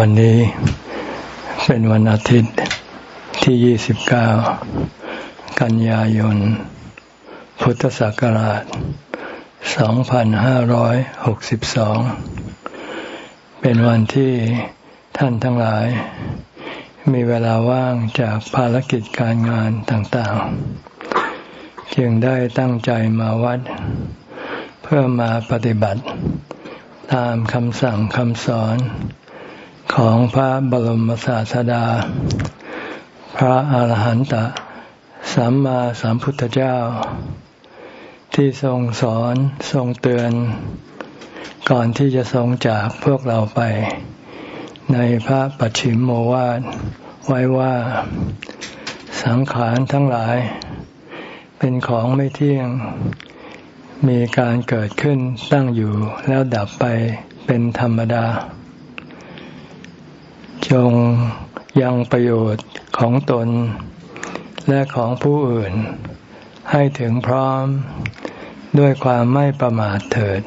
วันนี้เป็นวันอาทิตย์ที่ 29 กันยายน พุทธศักราช 2562 เป็นวันที่ท่านทั้งหลาย มีเวลาว่างจากภารกิจการงานต่างๆ จึงได้ตั้งใจมาวัด เพื่อมาปฏิบัติ ตามคำสั่งคำสอน ของพระบรมศาสดา พระอาหารหันตสัมมาสัมพุทธเจ้า ที่ทรงสอนทรงเตือน ก่อนที่จะทรงจากพวกเราไป ในพระปัจฉิมโมวาทไว้ว่า สังขารทั้งหลาย เป็นของไม่เที่ยงมีการเกิดขึ้นตั้งอยู่แล้วดับไปเป็นธรรมดา จงยังประโยชน์ของตน และของผู้อื่น ให้ถึงพร้อมด้วยความไม่ประมาทเถิด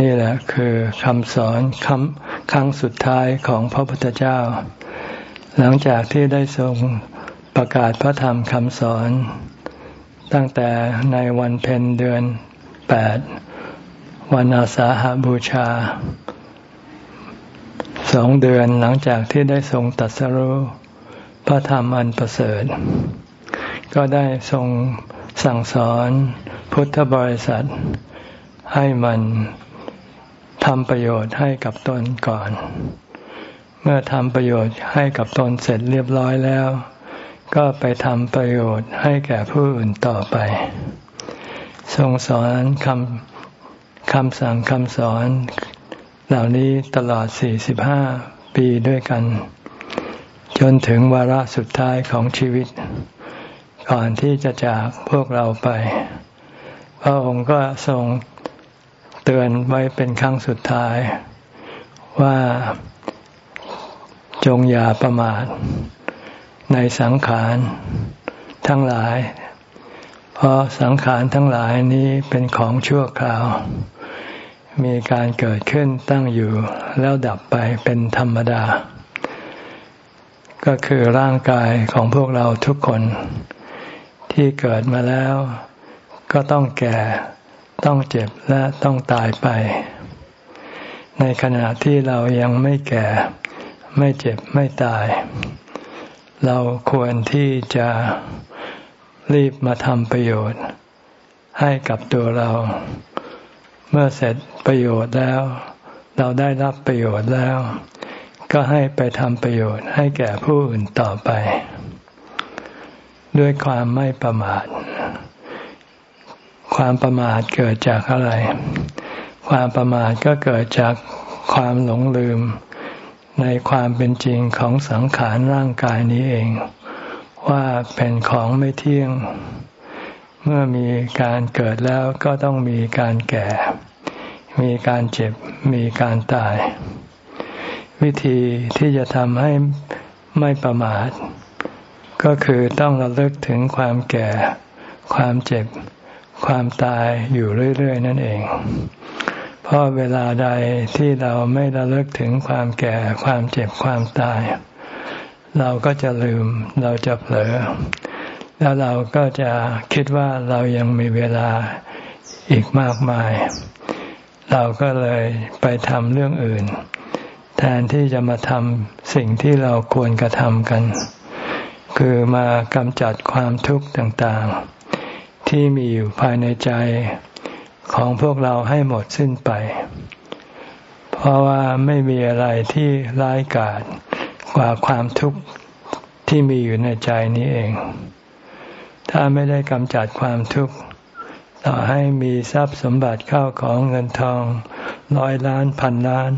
นี่แหละคือคำสอนคำครั้งสุดท้ายของพระพุทธเจ้า หลังจากที่ได้ทรงประกาศพระธรรมคำสอน ตั้งแต่ในวันเพ็ญเดือนแปดวันอาสาหาบูชา สองเดือนหลังจากที่ได้ทรงตัดสรุพระธรรมอันประเสริฐ ก็ได้ทรงสั่งสอนพุทธบริษัท ให้มันทำประโยชน์ให้กับตนก่อน เมื่อทำประโยชน์ให้กับตนเสร็จเรียบร้อยแล้ว ก็ไปทำประโยชน์ให้แก่ผู้อื่นต่อไป ทรงสอนคำคำสั่งคำสอน เหล่านี้ตลอด 45 ปีด้วยกัน จนถึงวาระสุดท้ายของชีวิต ก่อนที่จะจากพวกเราไป พระองค์ก็ทรงเตือนไว้เป็นครั้งสุดท้าย ว่าจงอย่าประมาท ในสังขารทั้งหลาย เพราะสังขารทั้งหลายนี้เป็นของชั่วคราว มีการเกิดขึ้นตั้งอยู่แล้วดับไปเป็นธรรมดา ก็คือร่างกายของพวกเราทุกคน ที่เกิดมาแล้ว ก็ต้องแก่ ต้องเจ็บและต้องตายไป ในขณะที่เรายังไม่แก่ ไม่เจ็บไม่ตาย เราควรที่จะรีบมาทำประโยชน์ ให้กับตัวเรา เมื่อเสร็จประโยชน์แล้ว เราได้รับประโยชน์แล้ว ก็ให้ไปทำประโยชน์ให้แก่ผู้อื่นต่อไป ด้วยความไม่ประมาท ความประมาทเกิดจากอะไร ความประมาทก็เกิดจากความหลงลืม ในความเป็นจริงของสังขารร่างกายนี้เอง ว่าเป็นของไม่เที่ยง เมื่อมีการเกิดแล้วก็ต้องมีการแก่ มีการเจ็บ มีการตาย วิธีที่จะทำให้ไม่ประมาท ก็คือต้องระลึกถึงความแก่ ความเจ็บ ความตายอยู่เรื่อย ๆ นั่นเอง เพราะเวลาใดที่เราไม่ระลึกถึงความแก่ ความเจ็บ ความตาย เราก็จะลืม เราจะเผลอ แล้วเราก็จะคิดว่าเรายังมีเวลาอีกมากมาย เราก็เลยไปทำเรื่องอื่น แทนที่จะมาทำสิ่งที่เราควรกระทำกัน คือมากำจัดความทุกข์ต่างๆ ที่มีอยู่ภายในใจของพวกเราให้หมดสิ้นไป เพราะว่าไม่มีอะไรที่ร้ายกาจกว่าความทุกข์ที่มีอยู่ในใจนี้เอง ถ้าไม่ได้กำจัดความทุกข์ต่อให้มีทรัพย์สมบัติเข้าของเงินทองร้อยล้านพันล้าน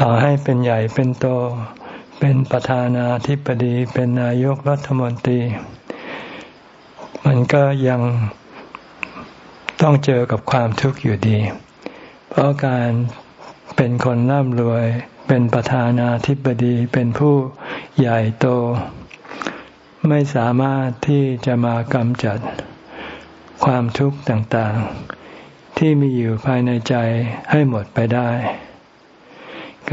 ต่อให้เป็นใหญ่เป็นโต เป็นประธานาธิบดีเป็นนายกรัฐมนตรี มันก็ยังต้องเจอกับความทุกข์อยู่ดี เพราะการเป็นคนร่ำรวย เป็นประธานาธิบดีเป็นผู้ใหญ่โต ไม่สามารถที่จะมากำจัดความทุกข์ต่างๆ ที่มีอยู่ภายในใจให้หมดไปได้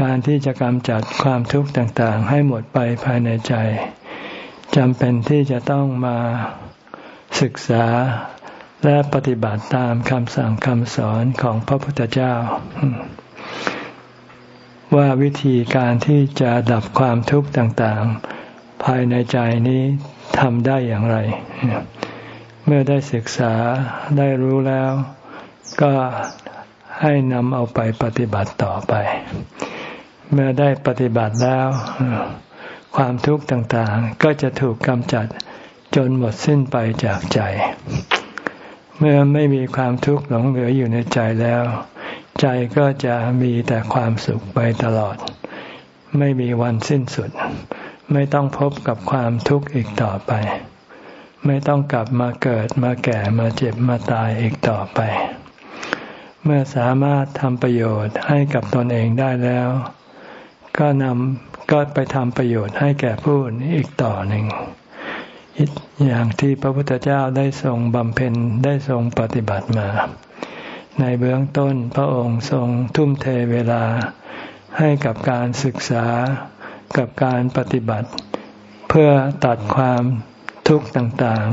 การที่จะกำจัดความทุกข์ต่างๆ ให้หมดไปภายในใจจำเป็นที่จะต้องมาศึกษาและปฏิบัติตามคำสั่งคำสอนของพระพุทธเจ้า ว่าวิธีการที่จะดับความทุกข์ต่างๆ ภายในใจนี้ทำได้อย่างไร เมื่อได้ศึกษาได้รู้แล้ว ก็ให้นำเอาไปปฏิบัติต่อไป เมื่อได้ปฏิบัติแล้ว ความทุกข์ต่างๆ ก็จะถูกกำจัดจนหมดสิ้นไปจากใจ เมื่อไม่มีความทุกข์หลงเหลืออยู่ในใจแล้ว ใจก็จะมีแต่ความสุขไปตลอด ไม่มีวันสิ้นสุด ไม่ต้องพบกับความทุกข์อีกต่อไป ไม่ต้องกลับมาเกิดมาแก่มาเจ็บมาตายอีกต่อไป เมื่อสามารถทำประโยชน์ให้กับตนเองได้แล้ว ก็นำก็ไปทำประโยชน์ให้แก่ผู้อื่นอีกต่อหนึ่ง อย่างที่พระพุทธเจ้าได้ทรงบำเพ็ญได้ทรงปฏิบัติมา ในเบื้องต้นพระองค์ทรงทุ่มเทเวลาให้กับการศึกษา กับการปฏิบัติ เพื่อตัดความทุกข์ต่าง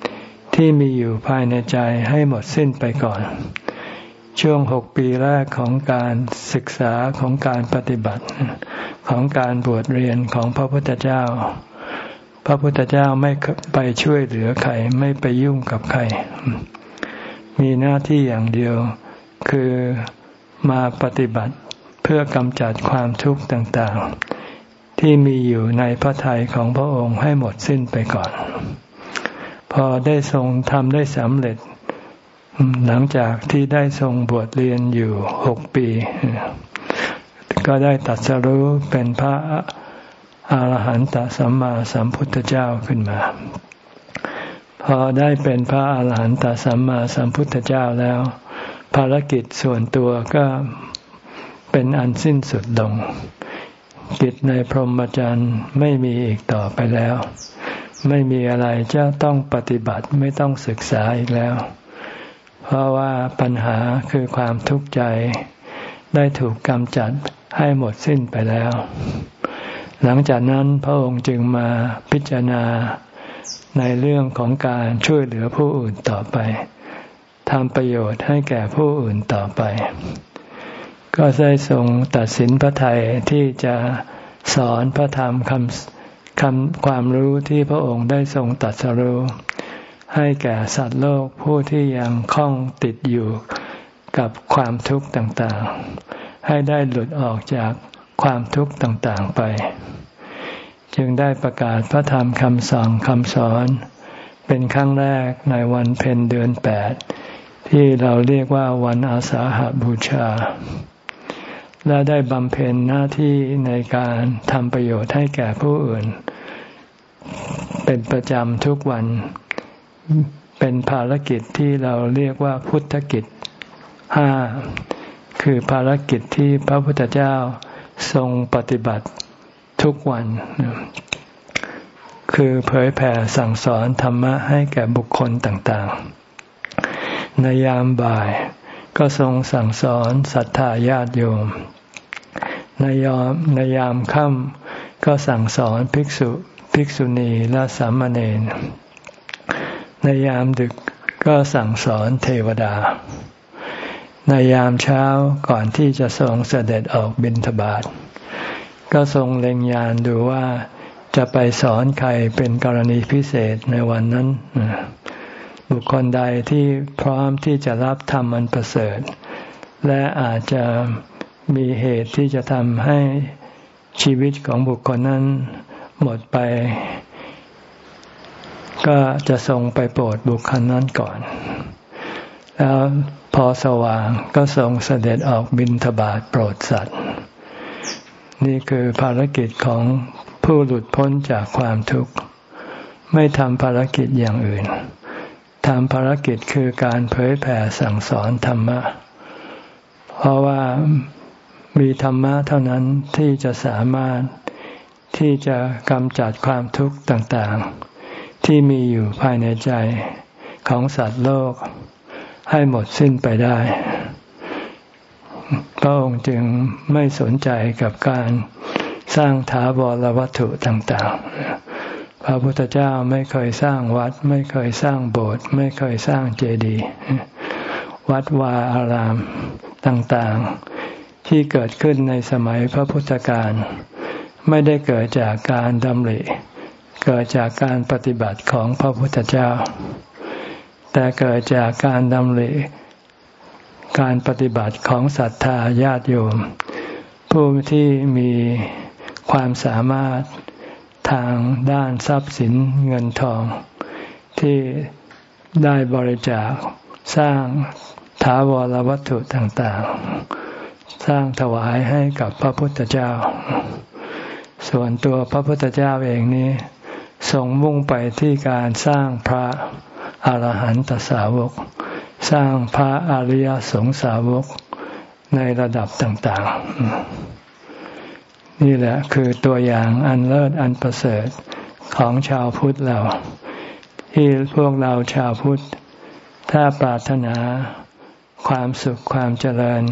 ๆ ที่มีอยู่ภายในใจให้หมดสิ้นไปก่อน ช่วงหกปีแรกของการศึกษาของการปฏิบัติ ของการบวชเรียนของพระพุทธเจ้า พระพุทธเจ้าไม่ไปช่วยเหลือใครไม่ไปยุ่งกับใคร มีหน้าที่อย่างเดียวคือมาปฏิบัติเพื่อกำจัดความทุกข์ต่างๆ ที่มีอยู่ในพระทัยของพระองค์ให้หมดสิ้นไปก่อน พอได้ทรงทำได้สำเร็จ หลังจากที่ได้ทรงบวชเรียนอยู่หกปี ก็ได้ตัดสรู้เป็นพระอรหันตสัมมาสัมพุทธเจ้าขึ้นมา พอได้เป็นพระอาหารหันตสัมมาสัมพุทธเจ้าแล้ว ภารกิจส่วนตัวก็เป็นอันสิ้นสุดลง กิจในพรหมจรรย์ไม่มีอีกต่อไปแล้ว ไม่มีอะไรจะต้องปฏิบัติไม่ต้องศึกษาอีกแล้ว เพราะว่าปัญหาคือความทุกข์ใจ ได้ถูกกำจัดให้หมดสิ้นไปแล้ว หลังจากนั้นพระองค์จึงมาพิจารณาในเรื่องของการช่วยเหลือผู้อื่นต่อไปทำประโยชน์ให้แก่ผู้อื่นต่อไป ก็ได้ทรงตัดสินพระไทยที่จะสอนพระธรรมคำคำความรู้ที่พระองค์ได้ทรงตัดสรู้ให้แก่สัตว์โลกผู้ที่ยังคล้องติดอยู่กับความทุกข์ต่างๆ ให้ได้หลุดออกจากความทุกข์ต่างๆไป จึงได้ประกาศพระธรรมคำสอนคำสอน เป็นครั้งแรกในวันเพ็ญเดือนแปดที่เราเรียกว่าวันอาสาหาบูชา และได้บำเพ็ญหน้าที่ในการทำประโยชน์ให้แก่ผู้อื่น เป็นประจำทุกวัน เป็นภารกิจที่เราเรียกว่าพุทธกิจห้าคือภารกิจที่พระพุทธเจ้าทรงปฏิบัติทุกวัน คือเผยแผ่สั่งสอนธรรมะให้แก่บุคคลต่างๆ ในยามบ่ายก็ทรงสั่งสอนศรัทธาญาติโยม ในยามในยามค่ำก็สั่งสอนภิกษุภิกษุณีและสามเณรในยามดึกก็สั่งสอนเทวดา ในยามเช้าก่อนที่จะทรงเสด็จออกบิณฑบาตก็ทรงเล็งยานดูว่าจะไปสอนใครเป็นกรณีพิเศษในวันนั้น บุคคลใดที่พร้อมที่จะรับธรรมอันประเสริฐ และอาจจะ มีเหตุที่จะทำให้ชีวิตของบุคคลนั้นหมดไป ก็จะทรงไปโปรดบุคคลนั้นก่อน แล้วพอสว่างก็ทรงเสด็จออกบินทบาทโปรดสัตว์ นี่คือภารกิจของผู้หลุดพ้นจากความทุกข์ ไม่ทำภารกิจอย่างอื่นทำภารกิจคือการเผยแผ่สั่งสอนธรรมะ เพราะว่า มีธรรมะเท่านั้นที่จะสามารถที่จะกำจัดความทุกข์ต่างๆ ที่มีอยู่ภายในใจของสัตว์โลก ให้หมดสิ้นไปได้ พระองค์จึงไม่สนใจกับการสร้างถาวรวัตถุต่างๆ พระพุทธเจ้าไม่เคยสร้างวัด ไม่เคยสร้างโบสถ์ไม่เคยสร้างเจดีย์วัดวาอารามต่างๆ ที่เกิดขึ้นในสมัยพระพุทธการไม่ได้เกิดจากการดำริ เกิดจากการปฏิบัติของพระพุทธเจ้า แต่เกิดจากการดำริ การปฏิบัติของศรัทธาญาติโยม ผู้ที่มีความสามารถทางด้านทรัพย์สินเงินทอง ที่ได้บริจาคสร้างถาวรวัตถุต่างๆ สร้างถวายให้กับพระพุทธเจ้า ส่วนตัวพระพุทธเจ้าเองนี้ทรงมุ่งไปที่การสร้างพระอรหันตสาวก สร้างพระอริยสงสาวกในระดับต่างๆ นี่แหละคือตัวอย่างอันเลิศอันประเสริฐของชาวพุทธเรา ที่พวกเราชาวพุทธ ถ้าปรารถนาความสุขความเจริญ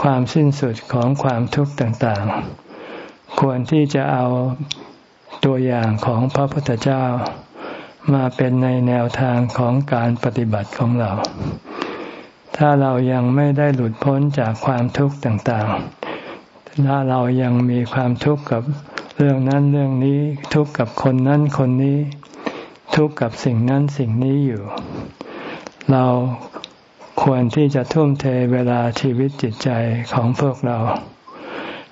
ความสิ้นสุดของความทุกข์ต่างๆ ควรที่จะเอาตัวอย่างของพระพุทธเจ้า มาเป็นในแนวทางของการปฏิบัติของเรา ถ้าเรายังไม่ได้หลุดพ้นจากความทุกข์ต่างๆ ถ้าเรายังมีความทุกข์กับเรื่องนั้นเรื่องนี้ทุกข์กับคนนั้นคนนี้ ทุกข์กับสิ่งนั้นสิ่งนี้อยู่ เรา ควรที่จะทุ่มเทเวลาชีวิตจิตใจของพวกเรา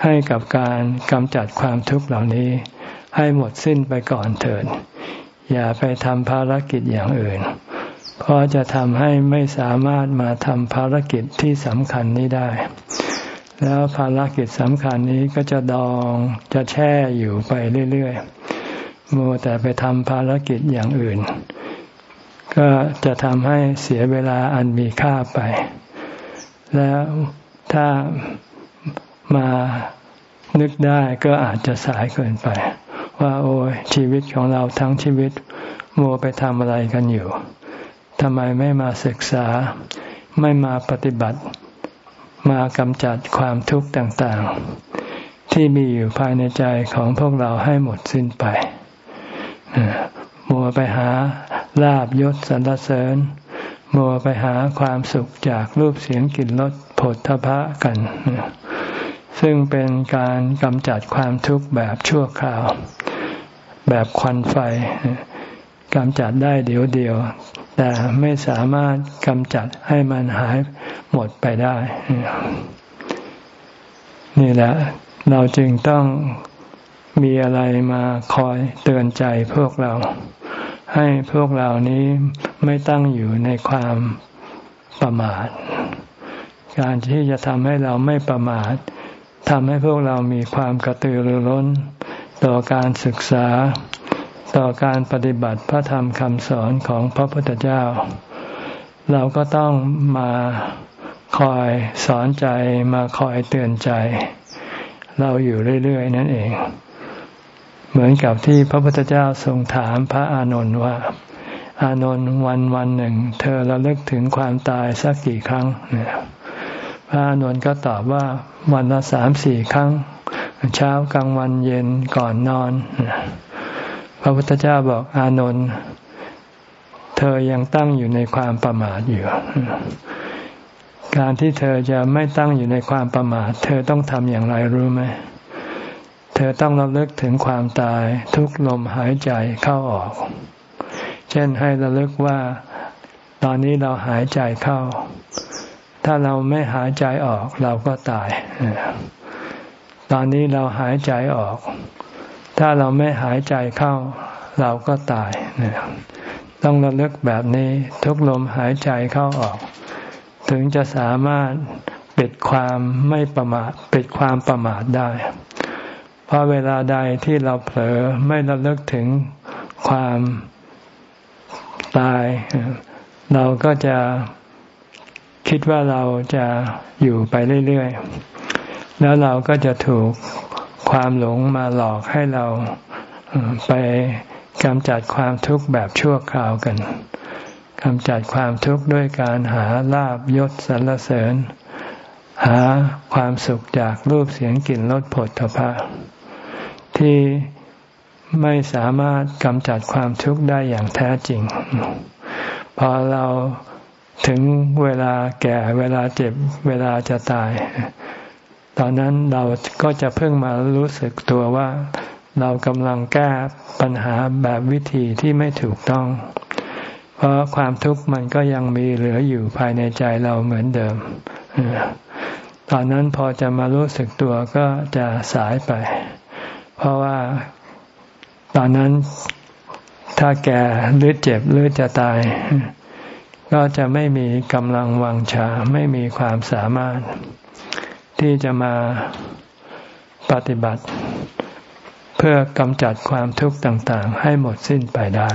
ให้กับการกำจัดความทุกข์เหล่านี้ ให้หมดสิ้นไปก่อนเถิด อย่าไปทำภารกิจอย่างอื่น เพราะจะทำให้ไม่สามารถมาทำภารกิจที่สำคัญนี้ได้ แล้วภารกิจสำคัญนี้ก็จะดองจะแช่อยู่ไปเรื่อยๆมัวแต่ไปทำภารกิจอย่างอื่น ก็จะทำให้เสียเวลาอันมีค่าไป แล้วถ้ามานึกได้ก็อาจจะสายเกินไป ว่าโอ้ยชีวิตของเราทั้งชีวิตมัวไปทำอะไรกันอยู่ทำไมไม่มาศึกษา ไม่มาปฏิบัติ มากำจัดความทุกข์ต่างๆ ที่มีอยู่ภายในใจของพวกเราให้หมดสิ้นไปมัวไปหา ลาบยศสรรเสริญ มัวไปหาความสุขจากรูปเสียงกลิ่นรสผลทพะกัน ซึ่งเป็นการกำจัดความทุกข์แบบชั่วคราว แบบควันไฟกำจัดได้เดี๋ยวเดียว แต่ไม่สามารถกำจัดให้มันหายหมดไปได้ นี่แหละ เราจึงต้องมีอะไรมาคอยเตือนใจพวกเรา ให้พวกเรานี้ไม่ตั้งอยู่ในความประมาท การที่จะทำให้เราไม่ประมาททำให้พวกเรามีความกระตือรือร้น ต่อการศึกษา ต่อการปฏิบัติพระธรรมคำสอนของพระพุทธเจ้า เราก็ต้องมาคอยสอนใจมาคอยเตือนใจ เราอยู่เรื่อยๆ นั่นเอง เหมือนกับที่พระพุทธเจ้าทรงถามพระอานนท์ว่า อานนท์วันวันหนึ่ง เธอระลึกถึงความตายสักกี่ครั้งเนี่ยพระอานนท์ก็ตอบว่าวันละสามสี่ครั้ง เช้ากลางวันเย็นก่อนนอนพระพุทธเจ้าบอกอานนท์เธอยังตั้งอยู่ในความประมาทอยู่การที่เธอจะไม่ตั้งอยู่ในความประมาท เธอต้องทำอย่างไรรู้ไหม เธอต้องระลึกถึงความตายทุกลมหายใจเข้าออก เช่นให้ระลึกว่า ตอนนี้เราหายใจเข้า ถ้าเราไม่หายใจออกเราก็ตาย ตอนนี้เราหายใจออก ถ้าเราไม่หายใจเข้า เราก็ตาย ต้องระลึกแบบนี้ทุกลมหายใจเข้าออก ถึงจะสามารถปิดความไม่ประมาทปิดความประมาทได้ พราะเวลาใดที่เราเผลอไม่ระลึกถึงความตาย เราก็จะคิดว่าเราจะอยู่ไปเรื่อยๆ แล้วเราก็จะถูกความหลงมาหลอกให้เราไปกำจัดความทุกข์แบบชั่วคราวกันกำจัดความทุกข์ด้วยการหาลาบยศสรรเสริญ หาความสุขจากรูปเสียงกลิ่นรสผลทพะ ที่ไม่สามารถกำจัดความทุกข์ได้อย่างแท้จริง พอเราถึงเวลาแก่เวลาเจ็บเวลาจะตาย ตอนนั้นเราก็จะเพิ่งมารู้สึกตัวว่า เรากำลังแก้ปัญหาแบบวิธีที่ไม่ถูกต้อง เพราะความทุกข์มันก็ยังมีเหลืออยู่ภายในใจเราเหมือนเดิม ตอนนั้นพอจะมารู้สึกตัวก็จะสายไป เพราะว่าตอนนั้นถ้าแก่หรือเจ็บหรือจะตาย ก็จะไม่มีกำลังวังชาไม่มีความสามารถ ที่จะมาปฏิบัติ เพื่อกำจัดความทุกข์ต่าง ๆ ให้หมดสิ้นไปได้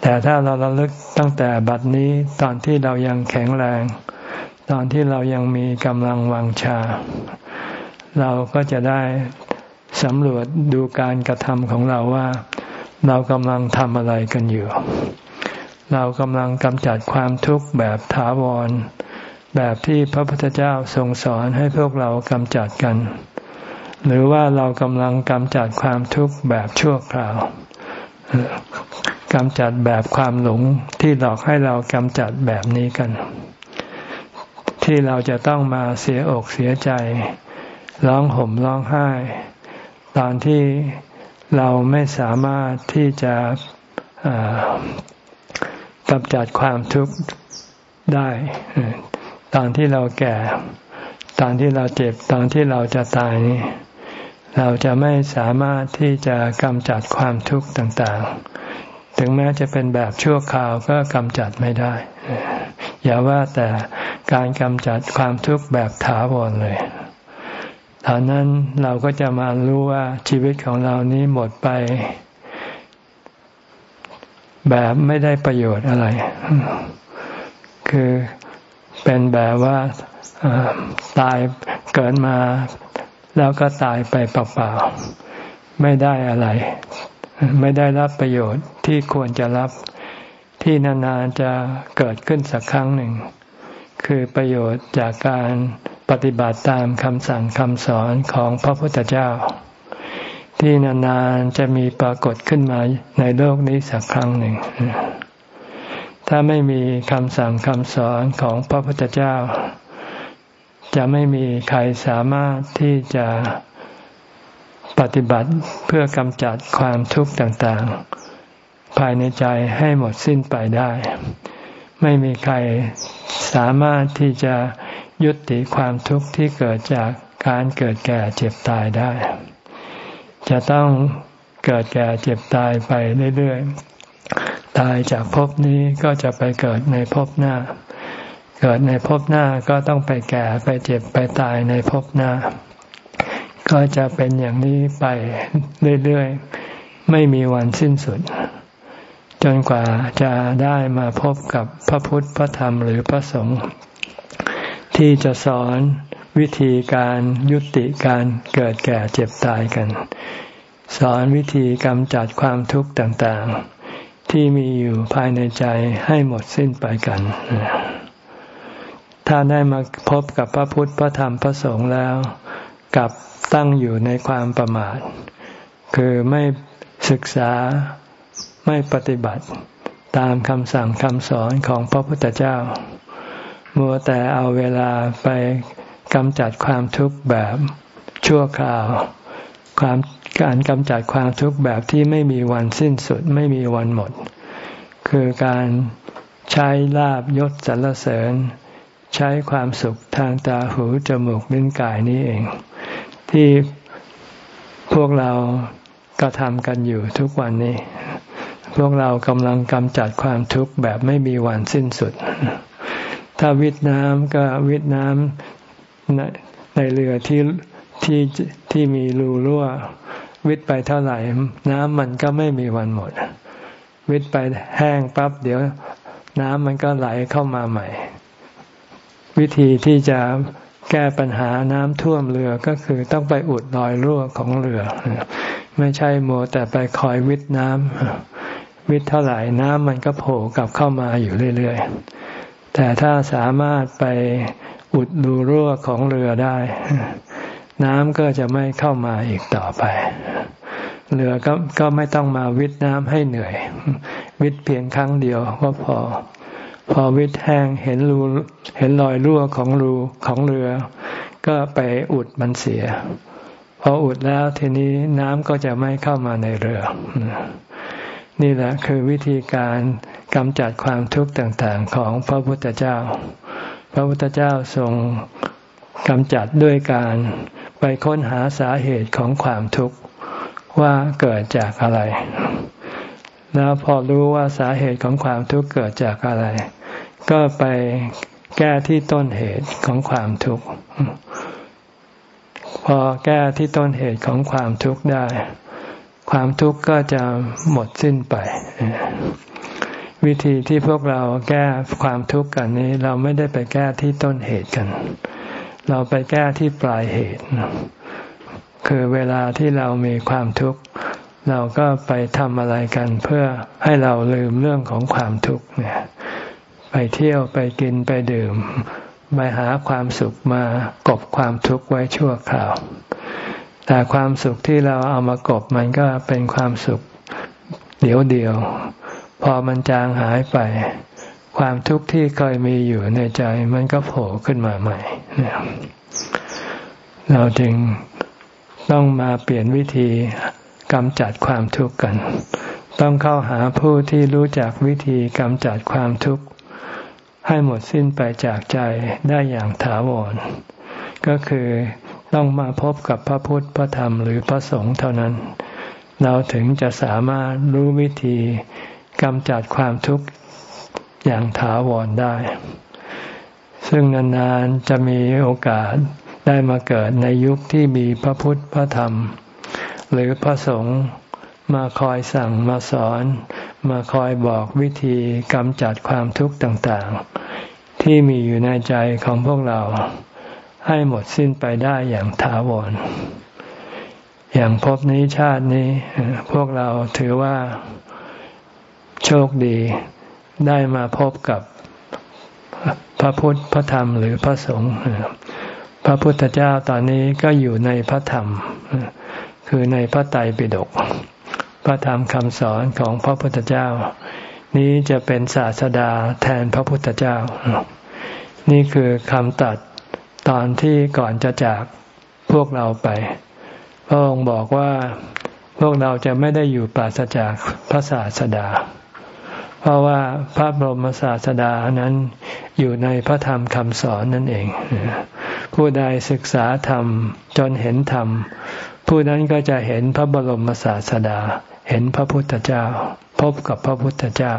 แต่ถ้าเราระลึกตั้งแต่บัดนี้ตอนที่เรายังแข็งแรง ตอนที่เรายังมีกำลังวังชา เราก็จะได้ สำรวจดูการกระทำของเราว่า เรากำลังทำอะไรกันอยู่ เรากำลังกำจัดความทุกข์แบบถาวร แบบที่พระพุทธเจ้าทรงสอนให้พวกเรากำจัดกัน หรือว่าเรากำลังกำจัดความทุกข์แบบชั่วคราวกำจัดแบบความหลงที่หลอกให้เรากำจัดแบบนี้กัน ที่เราจะต้องมาเสียอกเสียใจ ร้องห่มร้องไห้ ตอนที่เราไม่สามารถที่จะกำจัดความทุกข์ได้ ตอนที่เราแก่ ตอนที่เราเจ็บ ตอนที่เราจะตายนี้เราจะไม่สามารถที่จะกำจัดความทุกข์ต่างๆ ถึงแม้จะเป็นแบบชั่วคราวก็กำจัดไม่ได้ อย่าว่าแต่การกำจัดความทุกข์แบบถาวรเลย ตอนนั้นเราก็จะมารู้ว่าชีวิตของเรานี้หมดไป แบบไม่ได้ประโยชน์อะไร คือเป็นแบบว่าตายเกิดมา แล้วก็ตายไปเปล่าๆไม่ได้อะไร ไม่ได้รับประโยชน์ที่ควรจะรับที่นานๆจะเกิดขึ้นสักครั้งหนึ่ง คือประโยชน์จากการ ปฏิบัติตามคำสั่งคำสอนของพระพุทธเจ้า ที่นานๆจะมีปรากฏขึ้นมาในโลกนี้สักครั้งหนึ่ง ถ้าไม่มีคำสั่งคำสอนของพระพุทธเจ้า จะไม่มีใครสามารถที่จะปฏิบัติเพื่อกำจัดความทุกข์ต่างๆ ภายในใจให้หมดสิ้นไปได้ ไม่มีใครสามารถที่จะ ยุติความทุกข์ที่เกิดจากการเกิดแก่เจ็บตายได้ จะต้องเกิดแก่เจ็บตายไปเรื่อยๆ ตายจากภพนี้ก็จะไปเกิดในภพหน้า เกิดในภพหน้าก็ต้องไปแก่ไปเจ็บไปตายในภพหน้า ก็จะเป็นอย่างนี้ไปเรื่อยๆ ไม่มีวันสิ้นสุด จนกว่าจะได้มาพบกับพระพุทธพระธรรมหรือพระสงฆ์ ที่จะสอนวิธีการยุติการเกิดแก่เจ็บตายกัน สอนวิธีกำจัดความทุกข์ต่างๆ ที่มีอยู่ภายในใจให้หมดสิ้นไปกัน ถ้าได้มาพบกับพระพุทธพระธรรมพระสงฆ์แล้วกับตั้งอยู่ในความประมาท คือไม่ศึกษาไม่ปฏิบัติตามคำสั่งคำสอนของพระพุทธเจ้า มัวแต่เอาเวลาไปกำจัดความทุกข์แบบชั่วคราว ความการกำจัดความทุกข์แบบที่ไม่มีวันสิ้นสุดไม่มีวันหมด คือการใช้ลาบยศสรรเสริญ ใช้ความสุขทางตาหูจมูกลิ้นกายนี้เอง ที่พวกเราก็ทำกันอยู่ทุกวันนี้ พวกเรากำลังกำจัดความทุกข์แบบไม่มีวันสิ้นสุด ถ้าวิทน้ำก็วิทน้ำในในเรือที่ที่ที่มีรูรั่ว วิทไปเท่าไหร่ น้ำมันก็ไม่มีวันหมด วิทไปแห้งปั๊บเดี๋ยว น้ำมันก็ไหลเข้ามาใหม่ วิธีที่จะแก้ปัญหาน้ำท่วมเรือก็คือต้องไปอุดรอยรั่วของเรือ ไม่ใช่โมแต่ไปคอยวิทน้ำวิทเท่าไหร่น้ำมันก็โผล่กลับเข้ามาอยู่เรื่อยๆ แต่ถ้าสามารถไปอุดรูรั่วของเรือได้ น้ำก็จะไม่เข้ามาอีกต่อไป เรือก็ก็ไม่ต้องมาวิทน้ำให้เหนื่อย วิทเพียงครั้งเดียวก็พอ พอวิทแห้งเห็นรูเห็นรอยรั่วของรูของเรือ ก็ไปอุดมันเสีย พออุดแล้วทีนี้น้ำก็จะไม่เข้ามาในเรือ นี่แหละคือวิธีการ กำจัดความทุกข์ต่างๆ ของพระพุทธเจ้า พระพุทธเจ้าทรงกำจัดด้วยการไปค้นหาสาเหตุของความทุกข์ว่าเกิดจากอะไร แล้วพอรู้ว่าสาเหตุของความทุกข์เกิดจากอะไร ก็ไปแก้ที่ต้นเหตุของความทุกข์พอแก้ที่ต้นเหตุของความทุกข์ได้ ความทุกข์ก็จะหมดสิ้นไป วิธีที่พวกเราแก้ความทุกข์กันนี้ เราไม่ได้ไปแก้ที่ต้นเหตุกัน เราไปแก้ที่ปลายเหตุ คือเวลาที่เรามีความทุกข์ เราก็ไปทำอะไรกันเพื่อให้เราลืมเรื่องของความทุกข์เนี่ย ไปเที่ยวไปกินไปดื่ม ไปหาความสุขมากบความทุกข์ไว้ชั่วคราว แต่ความสุขที่เราเอามากบมันก็เป็นความสุขเดียวเดียว พอมันจางหายไป ความทุกข์ที่เคยมีอยู่ในใจ มันก็โผล่ขึ้นมาใหม่ เราจึงต้องมาเปลี่ยนวิธีกำจัดความทุกข์กัน ต้องเข้าหาผู้ที่รู้จักวิธีกำจัดความทุกข์ให้หมดสิ้นไปจากใจได้อย่างถาวร ก็คือต้องมาพบกับพระพุทธพระธรรมหรือพระสงฆ์เท่านั้น เราถึงจะสามารถรู้วิธี กำจัดความทุกข์อย่างถาวรได้ ซึ่งนานๆจะมีโอกาสได้มาเกิดในยุคที่มีพระพุทธพระธรรม หรือพระสงฆ์มาคอยสั่งมาสอน มาคอยบอกวิธีกำจัดความทุกข์ต่างๆ ที่มีอยู่ในใจของพวกเราให้หมดสิ้นไปได้อย่างถาวร อย่างพบนี้ชาตินี้ พวกเราถือว่า โชคดีได้มาพบกับพระพุทธพระธรรมหรือพระสงฆ์พระพุทธเจ้าตอนนี้ก็อยู่ในพระธรรม คือในพระไตรปิฎกพระธรรมคำสอนของพระพุทธเจ้า นี้จะเป็นศาสดาแทนพระพุทธเจ้า นี่คือคำตัดตอนที่ก่อนจะจากพวกเราไป พระองค์บอกว่าพวกเราจะไม่ได้อยู่ปราศจากพระศาสดา เพราะว่าพระบรมศาสดานั้นอยู่ในพระธรรมคำสอนนั่นเอง ผู้ใดศึกษาธรรมจนเห็นธรรม ผู้นั้นก็จะเห็นพระบรมศาสดา เห็นพระพุทธเจ้า พบกับพระพุทธเจ้า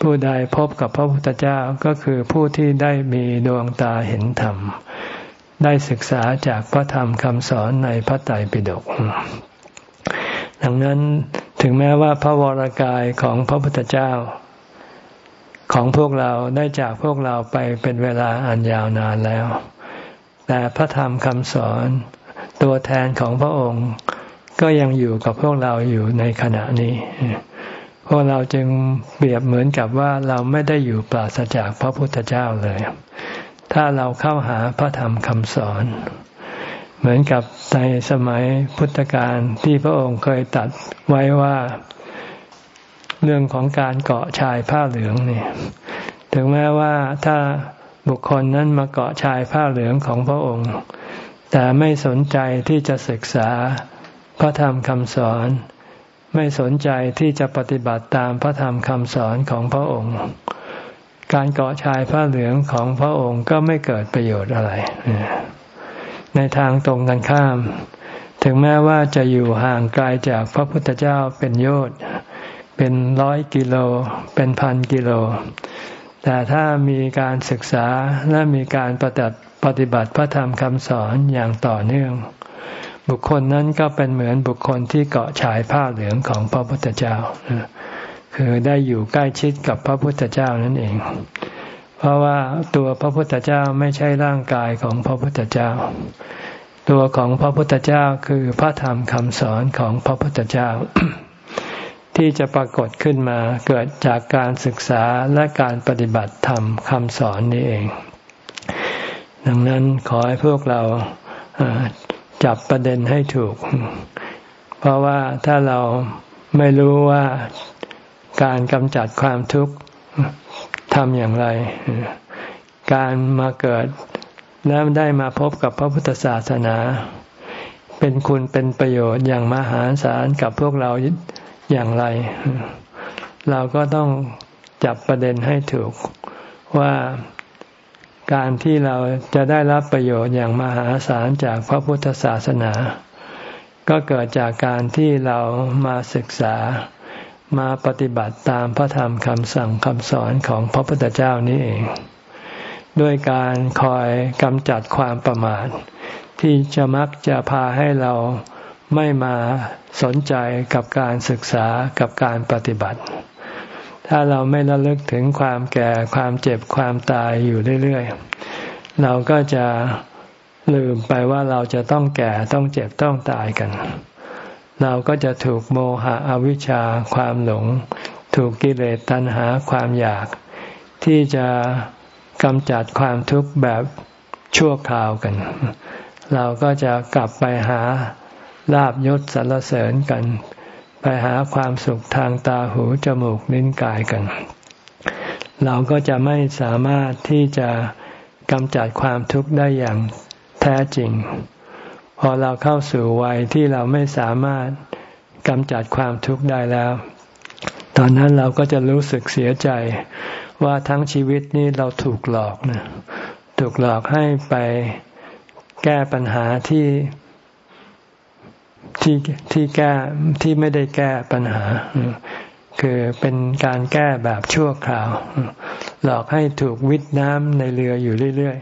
ผู้ใดพบกับพระพุทธเจ้าก็คือผู้ที่ได้มีดวงตาเห็นธรรม ได้ศึกษาจากพระธรรมคำสอนในพระไตรปิฎก ดังนั้นถึงแม้ว่าพระวรากายของพระพุทธเจ้า ของพวกเราได้จากพวกเราไปเป็นเวลาอันยาวนานแล้ว แต่พระธรรมคำสอนตัวแทนของพระองค์ก็ยังอยู่กับพวกเราอยู่ในขณะนี้ พวกเราจึงเปรียบเหมือนกับว่าเราไม่ได้อยู่ปราศจากพระพุทธเจ้าเลย ถ้าเราเข้าหาพระธรรมคำสอน เหมือนกับในสมัยพุทธกาลที่พระองค์เคยตัดไว้ว่าเรื่องของการเกาะชายผ้าเหลืองนี่ถึงแม้ว่าถ้าบุคคลนั้นมาเกาะชายผ้าเหลืองของพระองค์ แต่ไม่สนใจที่จะศึกษาพระธรรมคำสอน ไม่สนใจที่จะปฏิบัติตามพระธรรมคำสอนของพระองค์ การเกาะชายผ้าเหลืองของพระองค์ก็ไม่เกิดประโยชน์อะไร ในทางตรงกันข้าม ถึงแม้ว่าจะอยู่ห่างไกลจากพระพุทธเจ้าเป็นโยชน์เป็นร้อยกิโล เป็นพันกิโล แต่ถ้ามีการศึกษาและมีการปฏิบัติปฏิบัติพระธรรมคำสอนอย่างต่อเนื่อง บุคคลนั้นก็เป็นเหมือนบุคคลที่เกาะฉายผ้าเหลืองของพระพุทธเจ้า คือได้อยู่ใกล้ชิดกับพระพุทธเจ้านั่นเอง เพราะว่าตัวพระพุทธเจ้าไม่ใช่ร่างกายของพระพุทธเจ้า ตัวของพระพุทธเจ้าคือพระธรรมคำสอนของพระพุทธเจ้า ที่จะปรากฏขึ้นมาเกิดจากการศึกษาและการปฏิบัติธรรมคำสอนนี้เอง ดังนั้นขอให้พวกเราจับประเด็นให้ถูก เพราะว่าถ้าเราไม่รู้ว่าการกำจัดความทุกข์ ทำอย่างไร การมาเกิดแล้วได้มาพบกับพระพุทธศาสนา เป็นคุณเป็นประโยชน์อย่างมหาศาลกับพวกเราอย่างไร เราก็ต้องจับประเด็นให้ถูกว่าการที่เราจะได้รับประโยชน์อย่างมหาศาลจากพระพุทธศาสนา ก็เกิดจากการที่เรามาศึกษา มาปฏิบัติตามพระธรรมคำสั่งคำสอนของพระพุทธเจ้านี้เอง ด้วยการคอยกำจัดความประมาท ที่จะมักจะพาให้เราไม่มาสนใจกับการศึกษากับการปฏิบัติ ถ้าเราไม่ระลึกถึงความแก่ความเจ็บความตายอยู่เรื่อยๆ เราก็จะลืมไปว่าเราจะต้องแก่ต้องเจ็บต้องตายกัน เราก็จะถูกโมหะอวิชชาความหลง ถูกกิเลสตัณหาความอยาก ที่จะกำจัดความทุกข์แบบชั่วคราวกัน เราก็จะกลับไปหาลาบยศสรรเสริญกัน ไปหาความสุขทางตาหูจมูกลิ้นกายกัน เราก็จะไม่สามารถที่จะกำจัดความทุกข์ได้อย่างแท้จริง พอเราเข้าสู่วัยที่เราไม่สามารถกำจัดความทุกข์ได้แล้ว ตอนนั้นเราก็จะรู้สึกเสียใจว่าทั้งชีวิตนี้เราถูกหลอกนะถูกหลอกให้ไปแก้ปัญหาที่ที่ที่แก้ที่ไม่ได้แก้ปัญหา คือเป็นการแก้แบบชั่วคราว หลอกให้ถูกวิทน้ำในเรืออยู่เรื่อย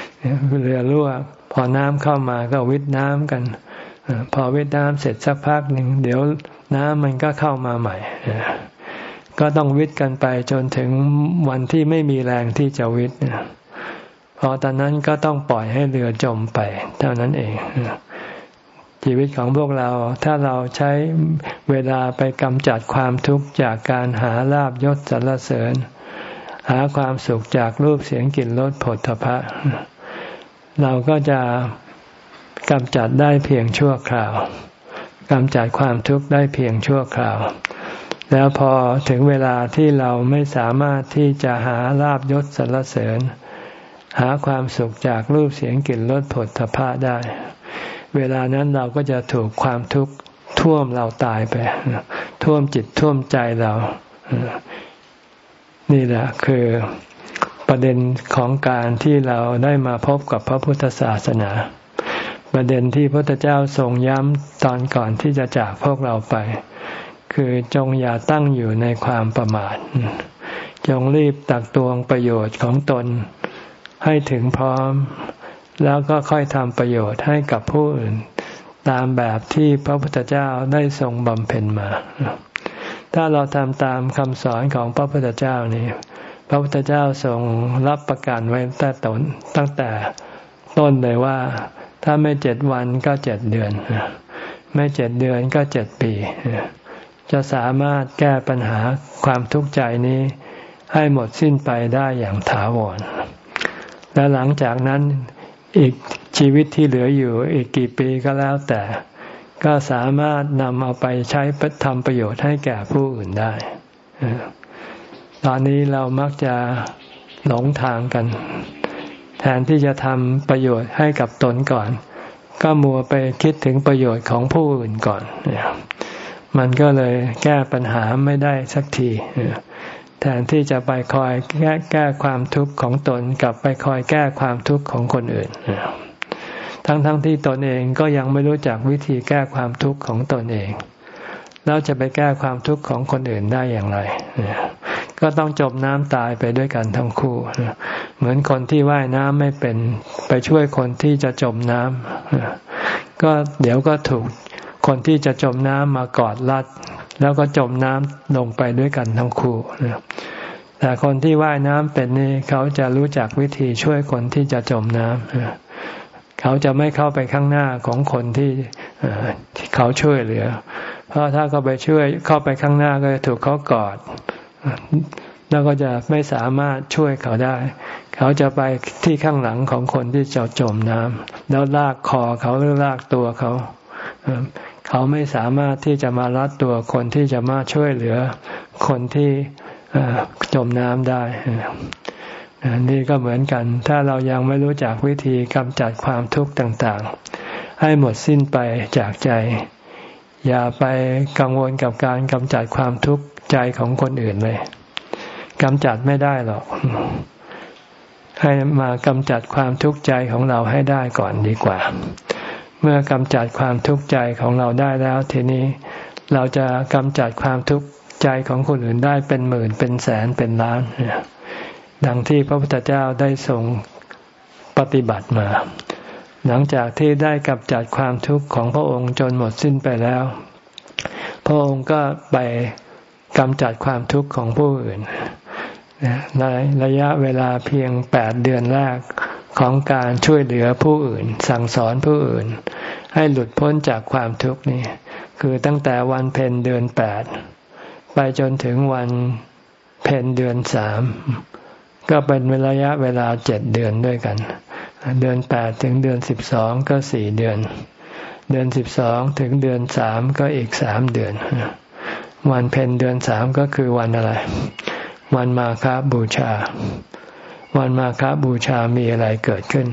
ๆเรือรั่ว อน้ำเข้ามาก็วิทน้ำกันพอวิทน้ำเสร็จสักพักหนึ่งเดี๋ยวน้ำมันก็เข้ามาใหม่ ก็ต้องวิทกันไปจนถึงวันที่ไม่มีแรงที่จะวิทพอตอนนั้นก็ต้องปล่อยให้เรือจมไป เท่านั้นเองชีวิตของพวกเราถ้าเราใช้เวลาไปกำจัดความทุกข์จากการหาลาบยศสรรเสริญ หาความสุขจากรูปเสียงกลิ่นรสผลทพะ เราก็จะกำจัดได้เพียงชั่วคราวกำจัดความทุกข์ได้เพียงชั่วคราว แล้วพอถึงเวลาที่เราไม่สามารถที่จะหาลาบยศสรรเสริญ หาความสุขจากรูปเสียงกลิ่นรสผลทพะได้ เวลานั้นเราก็จะถูกความทุกข์ท่วมเราตายไป ท่วมจิตท่วมใจเรา นี่แหละคือ ประเด็นของการที่เราได้มาพบกับพระพุทธศาสนา ประเด็นที่พระพุทธเจ้าทรงย้ำตอนก่อนที่จะจากพวกเราไป คือจงอย่าตั้งอยู่ในความประมาท จงรีบตักตวงประโยชน์ของตน ให้ถึงพร้อม แล้วก็ค่อยทำประโยชน์ให้กับผู้อื่น ตามแบบที่พระพุทธเจ้าได้ทรงบำเพ็ญมา ถ้าเราทำตามคำสอนของพระพุทธเจ้านี้ พระพุทธเจ้าทรงรับประกันไว้แต่ต้นตั้งแต่ต้นเลยว่า ถ้าไม่เจ็ดวันก็เจ็ดเดือน ไม่เจ็ดเดือนก็เจ็ดปี จะสามารถแก้ปัญหาความทุกข์ใจนี้ ให้หมดสิ้นไปได้อย่างถาวร และหลังจากนั้นอีกชีวิตที่เหลืออยู่อีกกี่ปีก็แล้วแต่ ก็สามารถนำเอาไปใช้ทำประโยชน์ให้แก่ผู้อื่นได้ ตอนนี้เรามักจะหลงทางกัน แทนที่จะทำประโยชน์ให้กับตนก่อน ก็มัวไปคิดถึงประโยชน์ของผู้อื่นก่อน มันก็เลยแก้ปัญหาไม่ได้สักทีแทนที่จะไปคอยแก้แก้ความทุกข์ของตนกลับไปคอยแก้ความทุกข์ของคนอื่น ทั้งๆทที่ตนเองก็ยังไม่รู้จักวิธีแก้ความทุกข์ของตนเอง แล้วจะไปแก้ความทุกข์ของคนอื่นได้อย่างไร ก็ต้องจมน้ำตายไปด้วยกันทั้งคู่ เหมือนคนที่ว่ายน้ำไม่เป็นไปช่วยคนที่จะจมน้ำก็เดี๋ยวก็ถูกคนที่จะจมน้ำมากอดรัด แล้วก็จมน้ำลงไปด้วยกันทั้งคู่แต่คนที่ว่ายน้ำเป็นนี่เขาจะรู้จักวิธีช่วยคนที่จะจมน้ำเขาจะไม่เข้าไปข้างหน้าของคนที่เขาช่วยเหลือ เพราะถ้าเขาไปช่วยเข้าไปข้างหน้าก็จะถูกเขากอด แล้วก็จะไม่สามารถช่วยเขาได้ เขาจะไปที่ข้างหลังของคนที่จะจมน้ำแล้วลากคอเขาหรือลากตัวเขา เขาไม่สามารถที่จะมารัดตัวคนที่จะมาช่วยเหลือ คนที่จมน้ำได้นี่ก็เหมือนกัน ถ้าเรายังไม่รู้จักวิธีกำจัดความทุกข์ต่าง ๆ ให้หมดสิ้นไปจากใจ อย่าไปกังวลกับการกำจัดความทุกข์ใจของคนอื่นเลยกำจัดไม่ได้หรอก ให้มากำจัดความทุกข์ใจของเราให้ได้ก่อนดีกว่า เมื่อกำจัดความทุกข์ใจของเราได้แล้ว ทีนี้เราจะกำจัดความทุกข์ใจของคนอื่นได้เป็นหมื่นเป็นแสนเป็นล้านดังที่พระพุทธเจ้าได้ทรงปฏิบัติมา หลังจากที่ได้กำจัดความทุกข์ของพระองค์จนหมดสิ้นไปแล้ว พระองค์ก็ไปกำจัดความทุกข์ของผู้อื่นในระยะเวลาเพียงแปดเดือนแรกของการช่วยเหลือผู้อื่น สั่งสอนผู้อื่น ให้หลุดพ้นจากความทุกข์นี้คือตั้งแต่วันเพ็ญเดือนแปดไปจนถึงวันเพ็ญเดือนสามก็เป็นระยะเวลาเจ็ดเดือนด้วยกัน เดือนแปดถึงเดือนสิบสองก็สี่เดือน เดือนสิบสองถึงเดือนสามก็อีกสามเดือน วันเพ็ญเดือนสามก็คือวันอะไร วันมาคาบูชา วันมาคาบูชามีอะไรเกิดขึ้น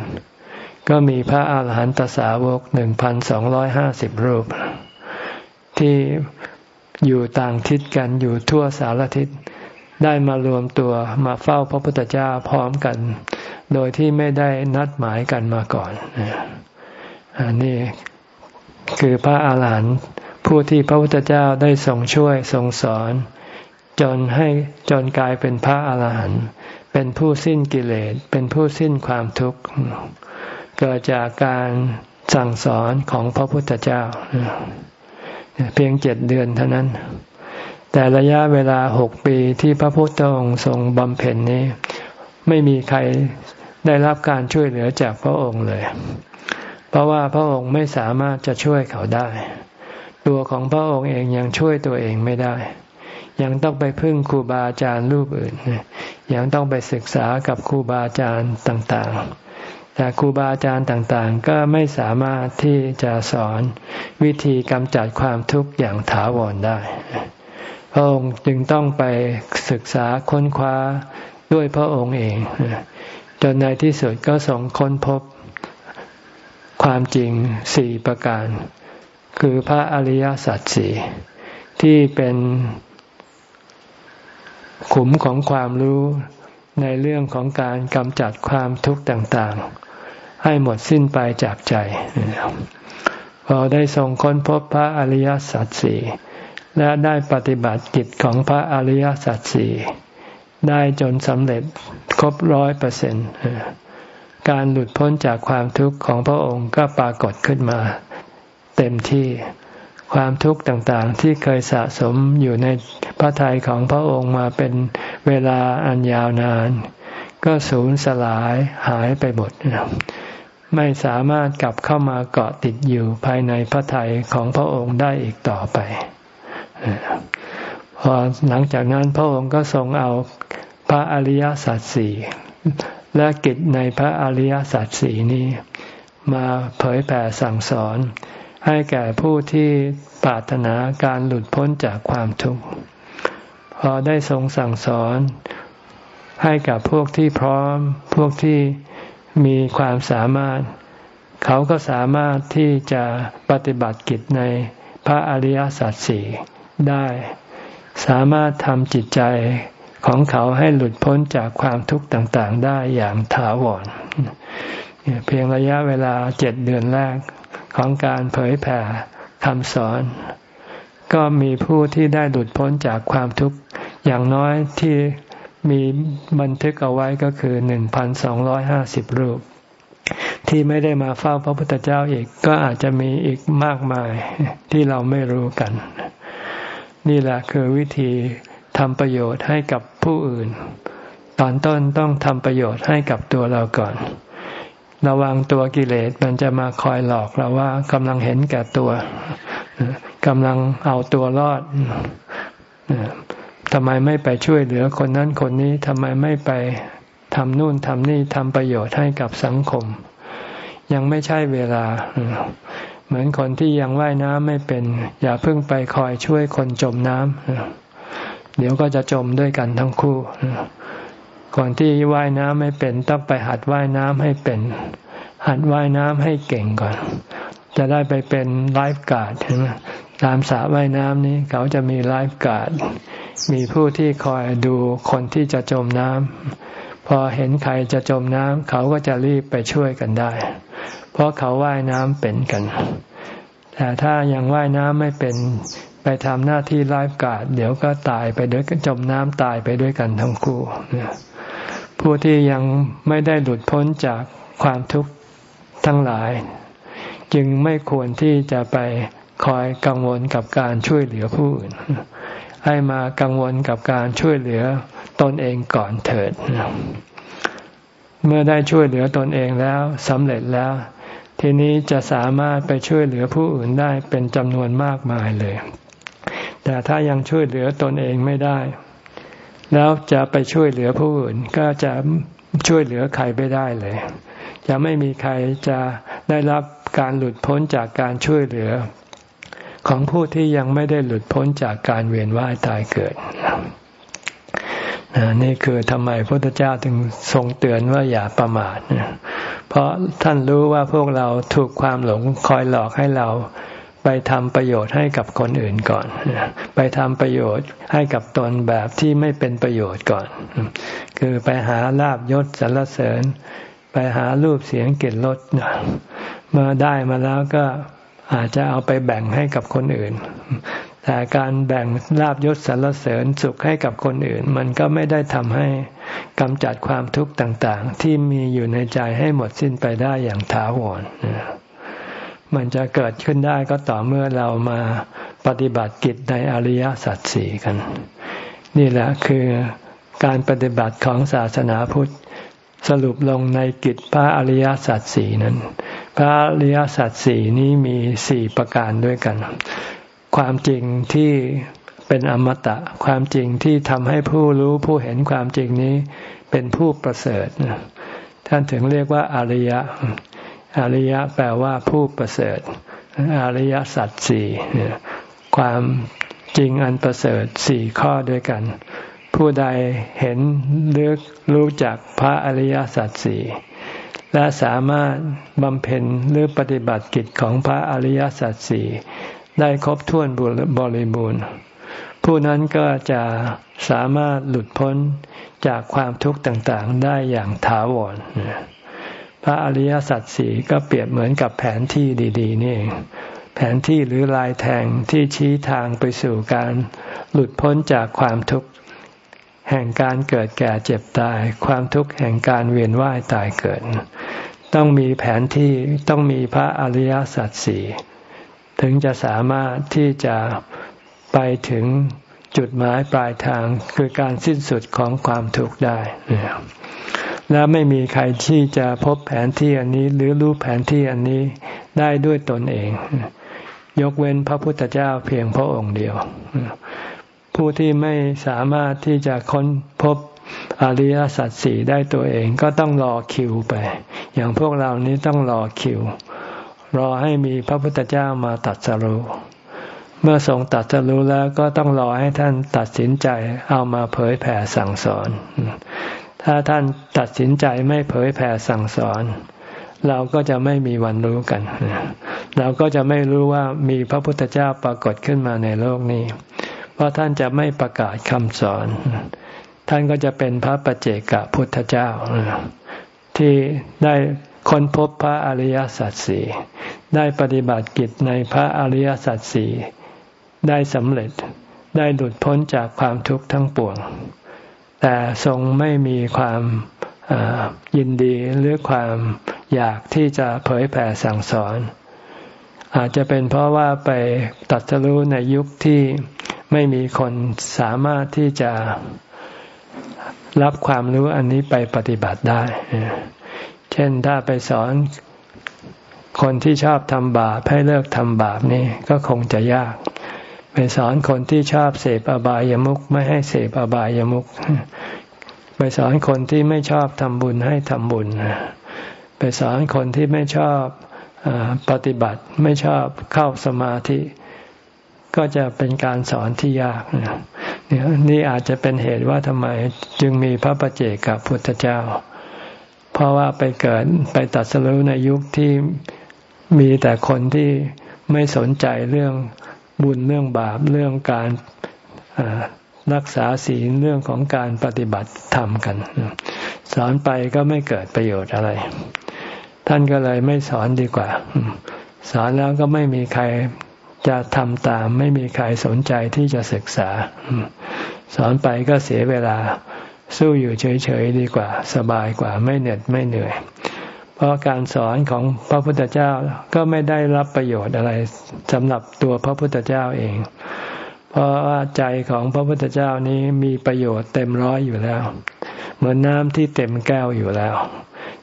ก็มีพระอาหารหันตสาวกหนึ่งพันสองร้อยห้าสิบรูป ที่อยู่ต่างทิศกันอยู่ทั่วสารทิศ ได้มารวมตัวมาเฝ้าพระพุทธเจ้าพร้อมกัน โดยที่ไม่ได้นัดหมายกันมาก่อนอันนี้คือพระอาหารหันต์ผู้ที่พระพุทธเจ้าได้ทรงช่วยทรงสอน จนให้จนกลายเป็นพระอาหารหันต์เป็นผู้สิ้นกิเลสเป็นผู้สิ้นความทุกข์เกิดจากการสั่งสอนของพระพุทธเจ้า เพียงเจ็ดเดือนเท่านั้น แต่ระยะเวลาหกปีที่พระพุทธองค์ทรงบำเพ็ญนี้ ไม่มีใครได้รับการช่วยเหลือจากพระองค์เลย เพราะว่าพระองค์ไม่สามารถจะช่วยเขาได้ ตัวของพระองค์เองยังช่วยตัวเองไม่ได้ ยังต้องไปพึ่งครูบาอาจารย์รูปอื่น ยังต้องไปศึกษากับครูบาอาจารย์ต่างๆ แต่ครูบาอาจารย์ต่างๆ ก็ไม่สามารถที่จะสอนวิธีกำจัดความทุกข์อย่างถาวรได้ พระองค์จึงต้องไปศึกษาค้นคว้าด้วยพระองค์เอง จนในที่สุดก็ส่งค้นพบความจริงสี่ประการ คือพระอริยสัจสี่ที่เป็นขุมของความรู้ในเรื่องของการกำจัดความทุกข์ต่างๆ ให้หมดสิ้นไปจากใจ พอได้ทรงค้นพบพระอริยสัจสี่ และได้ปฏิบัติกิจของพระอริยสัจสี่ได้จนสำเร็จครบร้อยเปอร์เซ็นต์การหลุดพ้นจากความทุกข์ของพระองค์ก็ปรากฏขึ้นมา เต็มที่ความทุกข์ต่างๆ ที่เคยสะสมอยู่ในพระทัยของพระองค์มาเป็นเวลาอันยาวนาน ก็สูญสลายหายไปหมดไม่สามารถกลับเข้ามาเกาะติดอยู่ภายในพระทัยของพระองค์ได้อีกต่อไป พอหลังจากนั้นพระองค์ก็ทรงเอาพระอริยสัจสี่และกิจในพระอริยสัจสี่นี้ มาเผยแผ่สั่งสอน ให้แก่ผู้ที่ปรารถนาการหลุดพ้นจากความทุกข์พอได้ทรงสั่งสอน ให้กับพวกที่พร้อม พวกที่มีความสามารถ เขาก็สามารถที่จะปฏิบัติกิจในพระอริยสัจสี่ ได้ สามารถทำจิตใจของเขาให้หลุดพ้นจากความทุกข์ต่างๆ ได้อย่างถาวรเพียงระยะเวลาเจ็ดเดือนแรกของการเผยแผ่คำสอน ก็มีผู้ที่ได้หลุดพ้นจากความทุกข์อย่างน้อยที่มีบันทึกเอาไว้ก็คือหนึ่งพันสองร้อยห้าสิบรูป ที่ไม่ได้มาเฝ้าพระพุทธเจ้าอีกก็อาจจะมีอีกมากมายที่เราไม่รู้กัน นี่แหละคือวิธีทำประโยชน์ให้กับผู้อื่น ตอนต้นต้องทำประโยชน์ให้กับตัวเราก่อน ระวังตัวกิเลสมันจะมาคอยหลอกเราว่ากำลังเห็นแก่ตัวกำลังเอาตัวรอดทำไมไม่ไปช่วยเหลือคนนั้นคนนี้ทำไมไม่ไปทำนู่นทำนี่ทำประโยชน์ให้กับสังคม ยังไม่ใช่เวลา เหมือนคนที่ยังว่ายน้ำไม่เป็น อย่าเพิ่งไปคอยช่วยคนจมน้ำเดี๋ยวก็จะจมด้วยกันทั้งคู่คนที่ว่ายน้ำไม่เป็น ต้องไปหัดว่ายน้ำให้เป็น หัดว่ายน้ำให้เก่งก่อน จะได้ไปเป็น lifeguard ใช่ไหมตามสระว่ายน้ำนี้เขาจะมี lifeguardมีผู้ที่คอยดูคนที่จะจมน้ำพอเห็นใครจะจมน้ำเขาก็จะรีบไปช่วยกันได้ เพราะเขาว่ายน้ำเป็นกัน แต่ถ้ายังว่ายน้ำไม่เป็นไปทำหน้าที่ไลฟ์การ์ดเดี๋ยวก็ตายไปด้วยกันจมน้ำตายไปด้วยกันทั้งคู่ผู้ที่ยังไม่ได้หลุดพ้นจากความทุกข์ทั้งหลาย จึงไม่ควรที่จะไปคอยกังวลกับการช่วยเหลือผู้อื่น ให้มากังวลกับการช่วยเหลือตนเองก่อนเถิด เมื่อได้ช่วยเหลือตนเองแล้วสำเร็จแล้ว ทีนี้จะสามารถไปช่วยเหลือผู้อื่นได้เป็นจำนวนมากมายเลย แต่ถ้ายังช่วยเหลือตนเองไม่ได้ แล้วจะไปช่วยเหลือผู้อื่นก็จะช่วยเหลือใครไม่ได้เลย จะไม่มีใครจะได้รับการหลุดพ้นจากการช่วยเหลือ ของผู้ที่ยังไม่ได้หลุดพ้นจากการเวียนว่ายตายเกิด นี่คือทำไมพระพุทธเจ้าถึงทรงเตือนว่าอย่าประมาทเพราะท่านรู้ว่าพวกเราถูกความหลงคอยหลอกให้เราไปทำประโยชน์ให้กับคนอื่นก่อน ไปทำประโยชน์ให้กับตนแบบที่ไม่เป็นประโยชน์ก่อน คือไปหาลาบยศสรรเสริญ ไปหารูปเสียงเกลิรสเมื่อได้มาแล้วก็อาจจะเอาไปแบ่งให้กับคนอื่น แต่การแบ่งลาบยศสรรเสริญสุขให้กับคนอื่น มันก็ไม่ได้ทำให้กำจัดความทุกข์ต่างๆ ที่มีอยู่ในใจให้หมดสิ้นไปได้อย่างถาวรมันจะเกิดขึ้นได้ก็ต่อเมื่อเรามาปฏิบัติกิจในอริยสัจสี่กัน นี่แหละคือการปฏิบัติของศาสนาพุทธสรุปลงในกิจพระอริยสัจสี่นั้น พระอริยสัจสี่นี้มีสี่ประการด้วยกัน ความจริงที่เป็นอมตะ ความจริงที่ทำให้ผู้รู้ผู้เห็นความจริงนี้เป็นผู้ประเสริฐท่านถึงเรียกว่าอริยะ อริยะแปลว่าผู้ประเสริฐ อริยสัจสี่ความจริงอันประเสริฐสี่ข้อด้วยกัน ผู้ใดเห็นเลือกรู้จักพระอริยสัจสี่และสามารถบำเพ็ญหรือปฏิบัติกิจของพระอริยสัจสี่ ได้ครบถ้วนบริบูรณ์ ผู้นั้นก็จะสามารถหลุดพ้นจากความทุกข์ต่างๆ ได้อย่างถาวรพระอริยสัจสี่ก็เปรียบเหมือนกับแผนที่ดีๆนี่แผนที่หรือลายแทงที่ชี้ทางไปสู่การหลุดพ้นจากความทุกข์แห่งการเกิดแก่เจ็บตาย ความทุกข์แห่งการเวียนว่ายตายเกิด ต้องมีแผนที่ต้องมีพระอริยสัจสี่ ถึงจะสามารถที่จะไปถึงจุดหมายปลายทางคือการสิ้นสุดของความทุกข์ได้ และไม่มีใครที่จะพบแผนที่อันนี้ หรือรู้แผนที่อันนี้ได้ด้วยตนเอง ยกเว้นพระพุทธเจ้าเพียงพระองค์เดียว ผู้ที่ไม่สามารถที่จะค้นพบอริยสัจสี่ได้ตัวเองก็ต้องรอคิวไป อย่างพวกเรานี้ต้องรอคิว รอให้มีพระพุทธเจ้ามาตัดสรู้เมื่อทรงตัดสรู้แล้วก็ต้องรอให้ท่านตัดสินใจเอามาเผยแผ่สั่งสอน ถ้าท่านตัดสินใจไม่เผยแผ่สั่งสอน เราก็จะไม่มีวันรู้กัน เราก็จะไม่รู้ว่ามีพระพุทธเจ้าปรากฏขึ้นมาในโลกนี้ เพราะท่านจะไม่ประกาศคำสอน ท่านก็จะเป็นพระปัจเจกพุทธเจ้าที่ได้ ค้นพบพระอริยสัจสี่ได้ปฏิบัติกิจในพระอริยสัจสี่ได้สำเร็จได้หลุดพ้นจากความทุกข์ทั้งปวง แต่ทรงไม่มีความยินดีหรือความอยากที่จะเผยแผ่สั่งสอน อาจจะเป็นเพราะว่าไปตัดสู้ในยุคที่ไม่มีคนสามารถที่จะรับความรู้อันนี้ไปปฏิบัติได้ เช่นถ้าไปสอนคนที่ชอบทำบาปให้เลิกทำบาปนี่ก็คงจะยาก ไปสอนคนที่ชอบเสพอบายามุขไม่ให้เสพอบายามุขไปสอนคนที่ไม่ชอบทำบุญให้ทำบุญไปสอนคนที่ไม่ชอบอปฏิบัติไม่ชอบเข้าสมาธิ ก็จะเป็นการสอนที่ยากนี่อาจจะเป็นเหตุว่าทำไมจึงมีพระประเจกับพุทธเจ้า เพราะว่าไปเกิดไปตัดสรุในยุคที่มีแต่คนที่ไม่สนใจเรื่องบุญเรื่องบาปเรื่องการรักษาศีลเรื่องของการปฏิบัติธรรมกัน สอนไปก็ไม่เกิดประโยชน์อะไร ท่านก็เลยไม่สอนดีกว่า สอนแล้วก็ไม่มีใครจะทำตาม ไม่มีใครสนใจที่จะศึกษา สอนไปก็เสียเวลา สู้อยู่เฉยๆดีกว่า สบายกว่าไม่เหน็ดไม่เหนื่อย เพราะการสอนของพระพุทธเจ้าก็ไม่ได้รับประโยชน์อะไรสำหรับตัวพระพุทธเจ้าเอง เพราะว่าใจของพระพุทธเจ้านี้มีประโยชน์เต็มร้อยอยู่แล้ว เหมือนน้ำที่เต็มแก้วอยู่แล้ว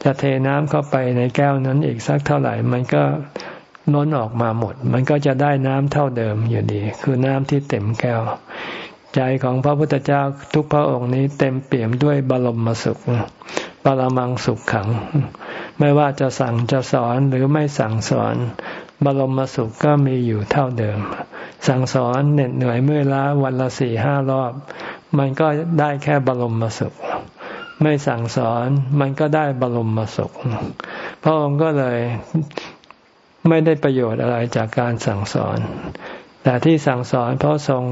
จะเทน้ำเข้าไปในแก้วนั้นอีกสักเท่าไหร่มันก็น้นออกมาหมด มันก็จะได้น้ำเท่าเดิมอยู่ดี คือน้ำที่เต็มแก้ว ใจของพระพุทธเจ้าทุกพระองค์นี้เต็มเปี่ยมด้วยบรมสุขบรมังสุขขัง ไม่ว่าจะสั่งจะสอนหรือไม่สั่งสอน บรมสุขก็มีอยู่เท่าเดิม สั่งสอนเหน็ดเหนื่อยเมื่อล้าวันละสี่ห้ารอบ มันก็ได้แค่บรมสุข ไม่สั่งสอนมันก็ได้บรมสุข พระองค์ก็เลยไม่ได้ประโยชน์อะไรจากการสั่งสอน แต่ที่สั่งสอนเพราะทรง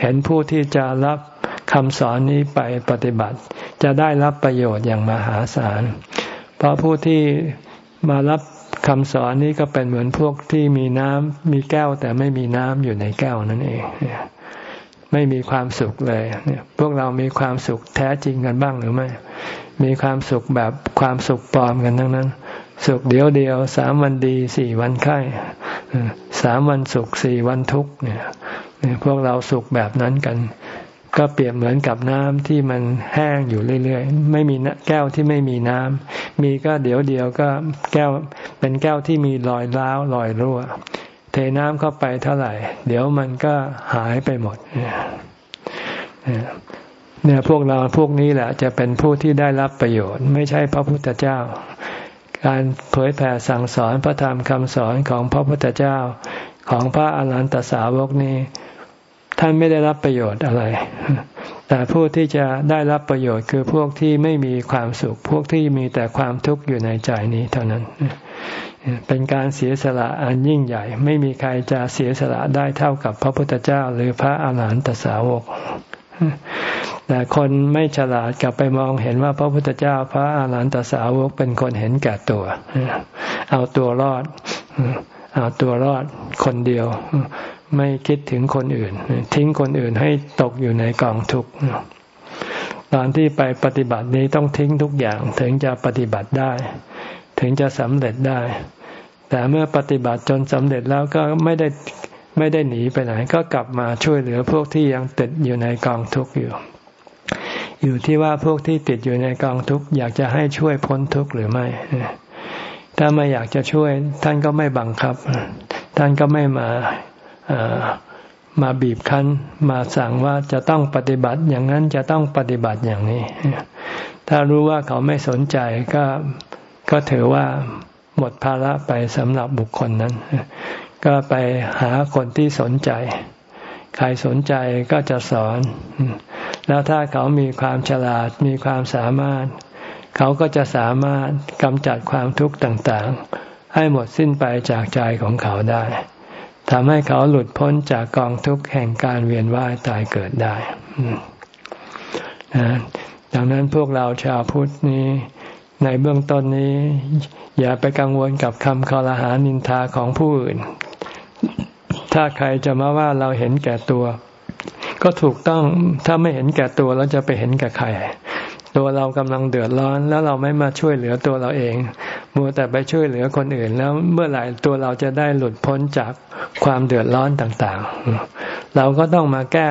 เห็นผู้ที่จะรับคำสอนนี้ไปปฏิบัติ จะได้รับประโยชน์อย่างมหาศาล เพราะผู้ที่มารับคำสอนนี้ก็เป็นเหมือนพวกที่มีน้ำมีแก้วแต่ไม่มีน้ำอยู่ในแก้วนั่นเอง ไม่มีความสุขเลยเนี่ยพวกเรามีความสุขแท้จริงกันบ้างหรือไม่ มีความสุขแบบความสุขปลอมกันทั้งนั้น สุขเดียวเดียวสามวันดีสี่วันไข้สามวันสุขสี่วันทุกเนี่ยพวกเราสุขแบบนั้นกัน ก็เปรียบเหมือนกับน้ำที่มันแห้งอยู่เรื่อยๆไม่มีแก้วที่ไม่มีน้ำมีก็เดี๋ยวเดียวก็แก้วเป็นแก้วที่มีรอยร้าวรอยรั่ว เทน้ำเข้าไปเท่าไหร่ เดี๋ยวมันก็หายไปหมดเนี่ยพวกเราพวกนี้แหละจะเป็นผู้ที่ได้รับประโยชน์ ไม่ใช่พระพุทธเจ้า การเผยแผ่สั่งสอนพระธรรมคำสอนของพระพุทธเจ้าของพระอรหันตสาวกนี้ ท่านไม่ได้รับประโยชน์อะไร แต่ผู้ที่จะได้รับประโยชน์คือพวกที่ไม่มีความสุข พวกที่มีแต่ความทุกข์อยู่ในใจนี้เท่านั้น เป็นการเสียสละอันยิ่งใหญ่ ไม่มีใครจะเสียสละได้เท่ากับพระพุทธเจ้า หรือพระอาหารหันตสาวก แต่คนไม่ฉลาดกลับไปมองเห็นว่าพระพุทธเจ้าพระอาหารหันตสาวกเป็นคนเห็นแก่ตัว เอาตัวรอด เอาตัวรอดคนเดียว ไม่คิดถึงคนอื่น ทิ้งคนอื่นให้ตกอยู่ในกองทุกข์ตอนที่ไปปฏิบัตินี้ต้องทิ้งทุกอย่างถึงจะปฏิบัติได้ ถึงจะสำเร็จได้ แต่เมื่อปฏิบัติจนสำเร็จแล้วก็ไม่ได้ ไม่ได้หนีไปไหน ก็กลับมาช่วยเหลือพวกที่ยังติดอยู่ในกองทุกข์อยู่ อยู่ที่ว่าพวกที่ติดอยู่ในกองทุกข์อยากจะให้ช่วยพ้นทุกข์หรือไม่ ถ้าไม่อยากจะช่วย ท่านก็ไม่บังคับ ท่านก็ไม่มามาบีบคั้น มาสั่งว่าจะต้องปฏิบัติอย่างนั้นจะต้องปฏิบัติอย่างนี้ ถ้ารู้ว่าเขาไม่สนใจก็ก็ถือว่าหมดภาระไปสำหรับบุคคลนั้น ก็ไปหาคนที่สนใจ ใครสนใจก็จะสอน แล้วถ้าเขามีความฉลาดมีความสามารถ เขาก็จะสามารถกำจัดความทุกข์ต่างๆ ให้หมดสิ้นไปจากใจของเขาได้ทำให้เขาหลุดพ้นจากกองทุกข์แห่งการเวียนว่ายตายเกิดได้ดังนั้นพวกเราชาวพุทธนี้ ในเบื้องต้นนี้ อย่าไปกังวลกับคำคอรหานินทาของผู้อื่น ถ้าใครจะมาว่าเราเห็นแก่ตัว ก็ถูกต้องถ้าไม่เห็นแก่ตัวแล้วจะไปเห็นแก่ใคร ตัวเรากำลังเดือดร้อนแล้วเราไม่มาช่วยเหลือตัวเราเองมัวแต่ไปช่วยเหลือคนอื่น แล้วเมื่อไหร่ตัวเราจะได้หลุดพ้นจากความเดือดร้อนต่างๆ เราก็ต้องมาแก้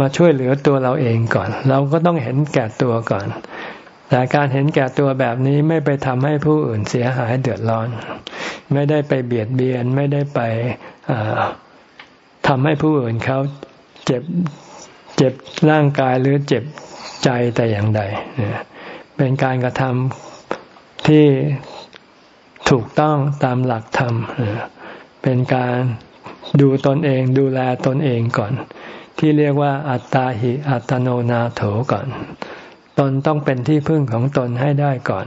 มาช่วยเหลือตัวเราเองก่อน เราก็ต้องเห็นแก่ตัวก่อน แต่การเห็นแก่ตัวแบบนี้ไม่ไปทำให้ผู้อื่นเสียหายเดือดร้อน ไม่ได้ไปเบียดเบียนไม่ได้ไป ทำให้ผู้อื่นเขาเจ็บเจ็บร่างกายหรือเจ็บใจแต่อย่างใดเป็นการกระทำที่ถูกต้องตามหลักธรรมเป็นการดูตนเองดูแลตนเองก่อน ที่เรียกว่า อัตตาหิอัตโนนาโถก่อน ตนต้องเป็นที่พึ่งของตนให้ได้ก่อน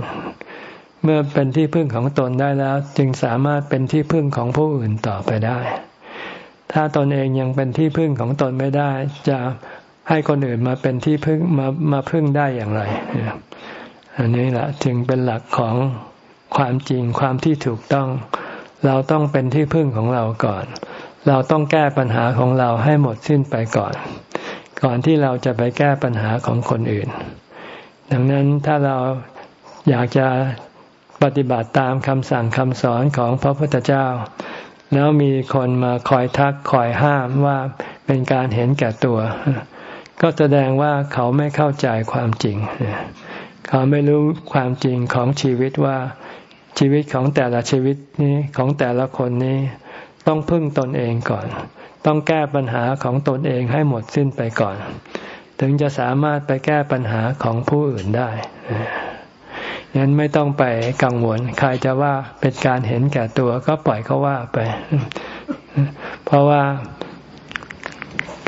เมื่อเป็นที่พึ่งของตนได้แล้ว จึงสามารถเป็นที่พึ่งของผู้อื่นต่อไปได้ ถ้าตนเองยังเป็นที่พึ่งของตนไม่ได้ จะให้คนอื่นมาเป็นที่พึ่งมามาพึ่งได้อย่างไรอันนี้แหละจึงเป็นหลักของความจริงความที่ถูกต้อง เราต้องเป็นที่พึ่งของเราก่อน เราต้องแก้ปัญหาของเราให้หมดสิ้นไปก่อน ก่อนที่เราจะไปแก้ปัญหาของคนอื่น ดังนั้นถ้าเราอยากจะ ปฏิบัติตามคำสั่งคำสอนของพระพุทธเจ้า แล้วมีคนมาคอยทักคอยห้ามว่าเป็นการเห็นแก่ตัว ก็แสดงว่าเขาไม่เข้าใจความจริง เขาไม่รู้ความจริงของชีวิตว่าชีวิตของแต่ละชีวิตนี้ของแต่ละคนนี้ต้องพึ่งตนเองก่อน ต้องแก้ปัญหาของตนเองให้หมดสิ้นไปก่อน ถึงจะสามารถไปแก้ปัญหาของผู้อื่นได้ ยันไม่ต้องไปกังวล ใครจะว่าเป็นการเห็นแก่ตัวก็ปล่อยเขาว่าไป เพราะว่า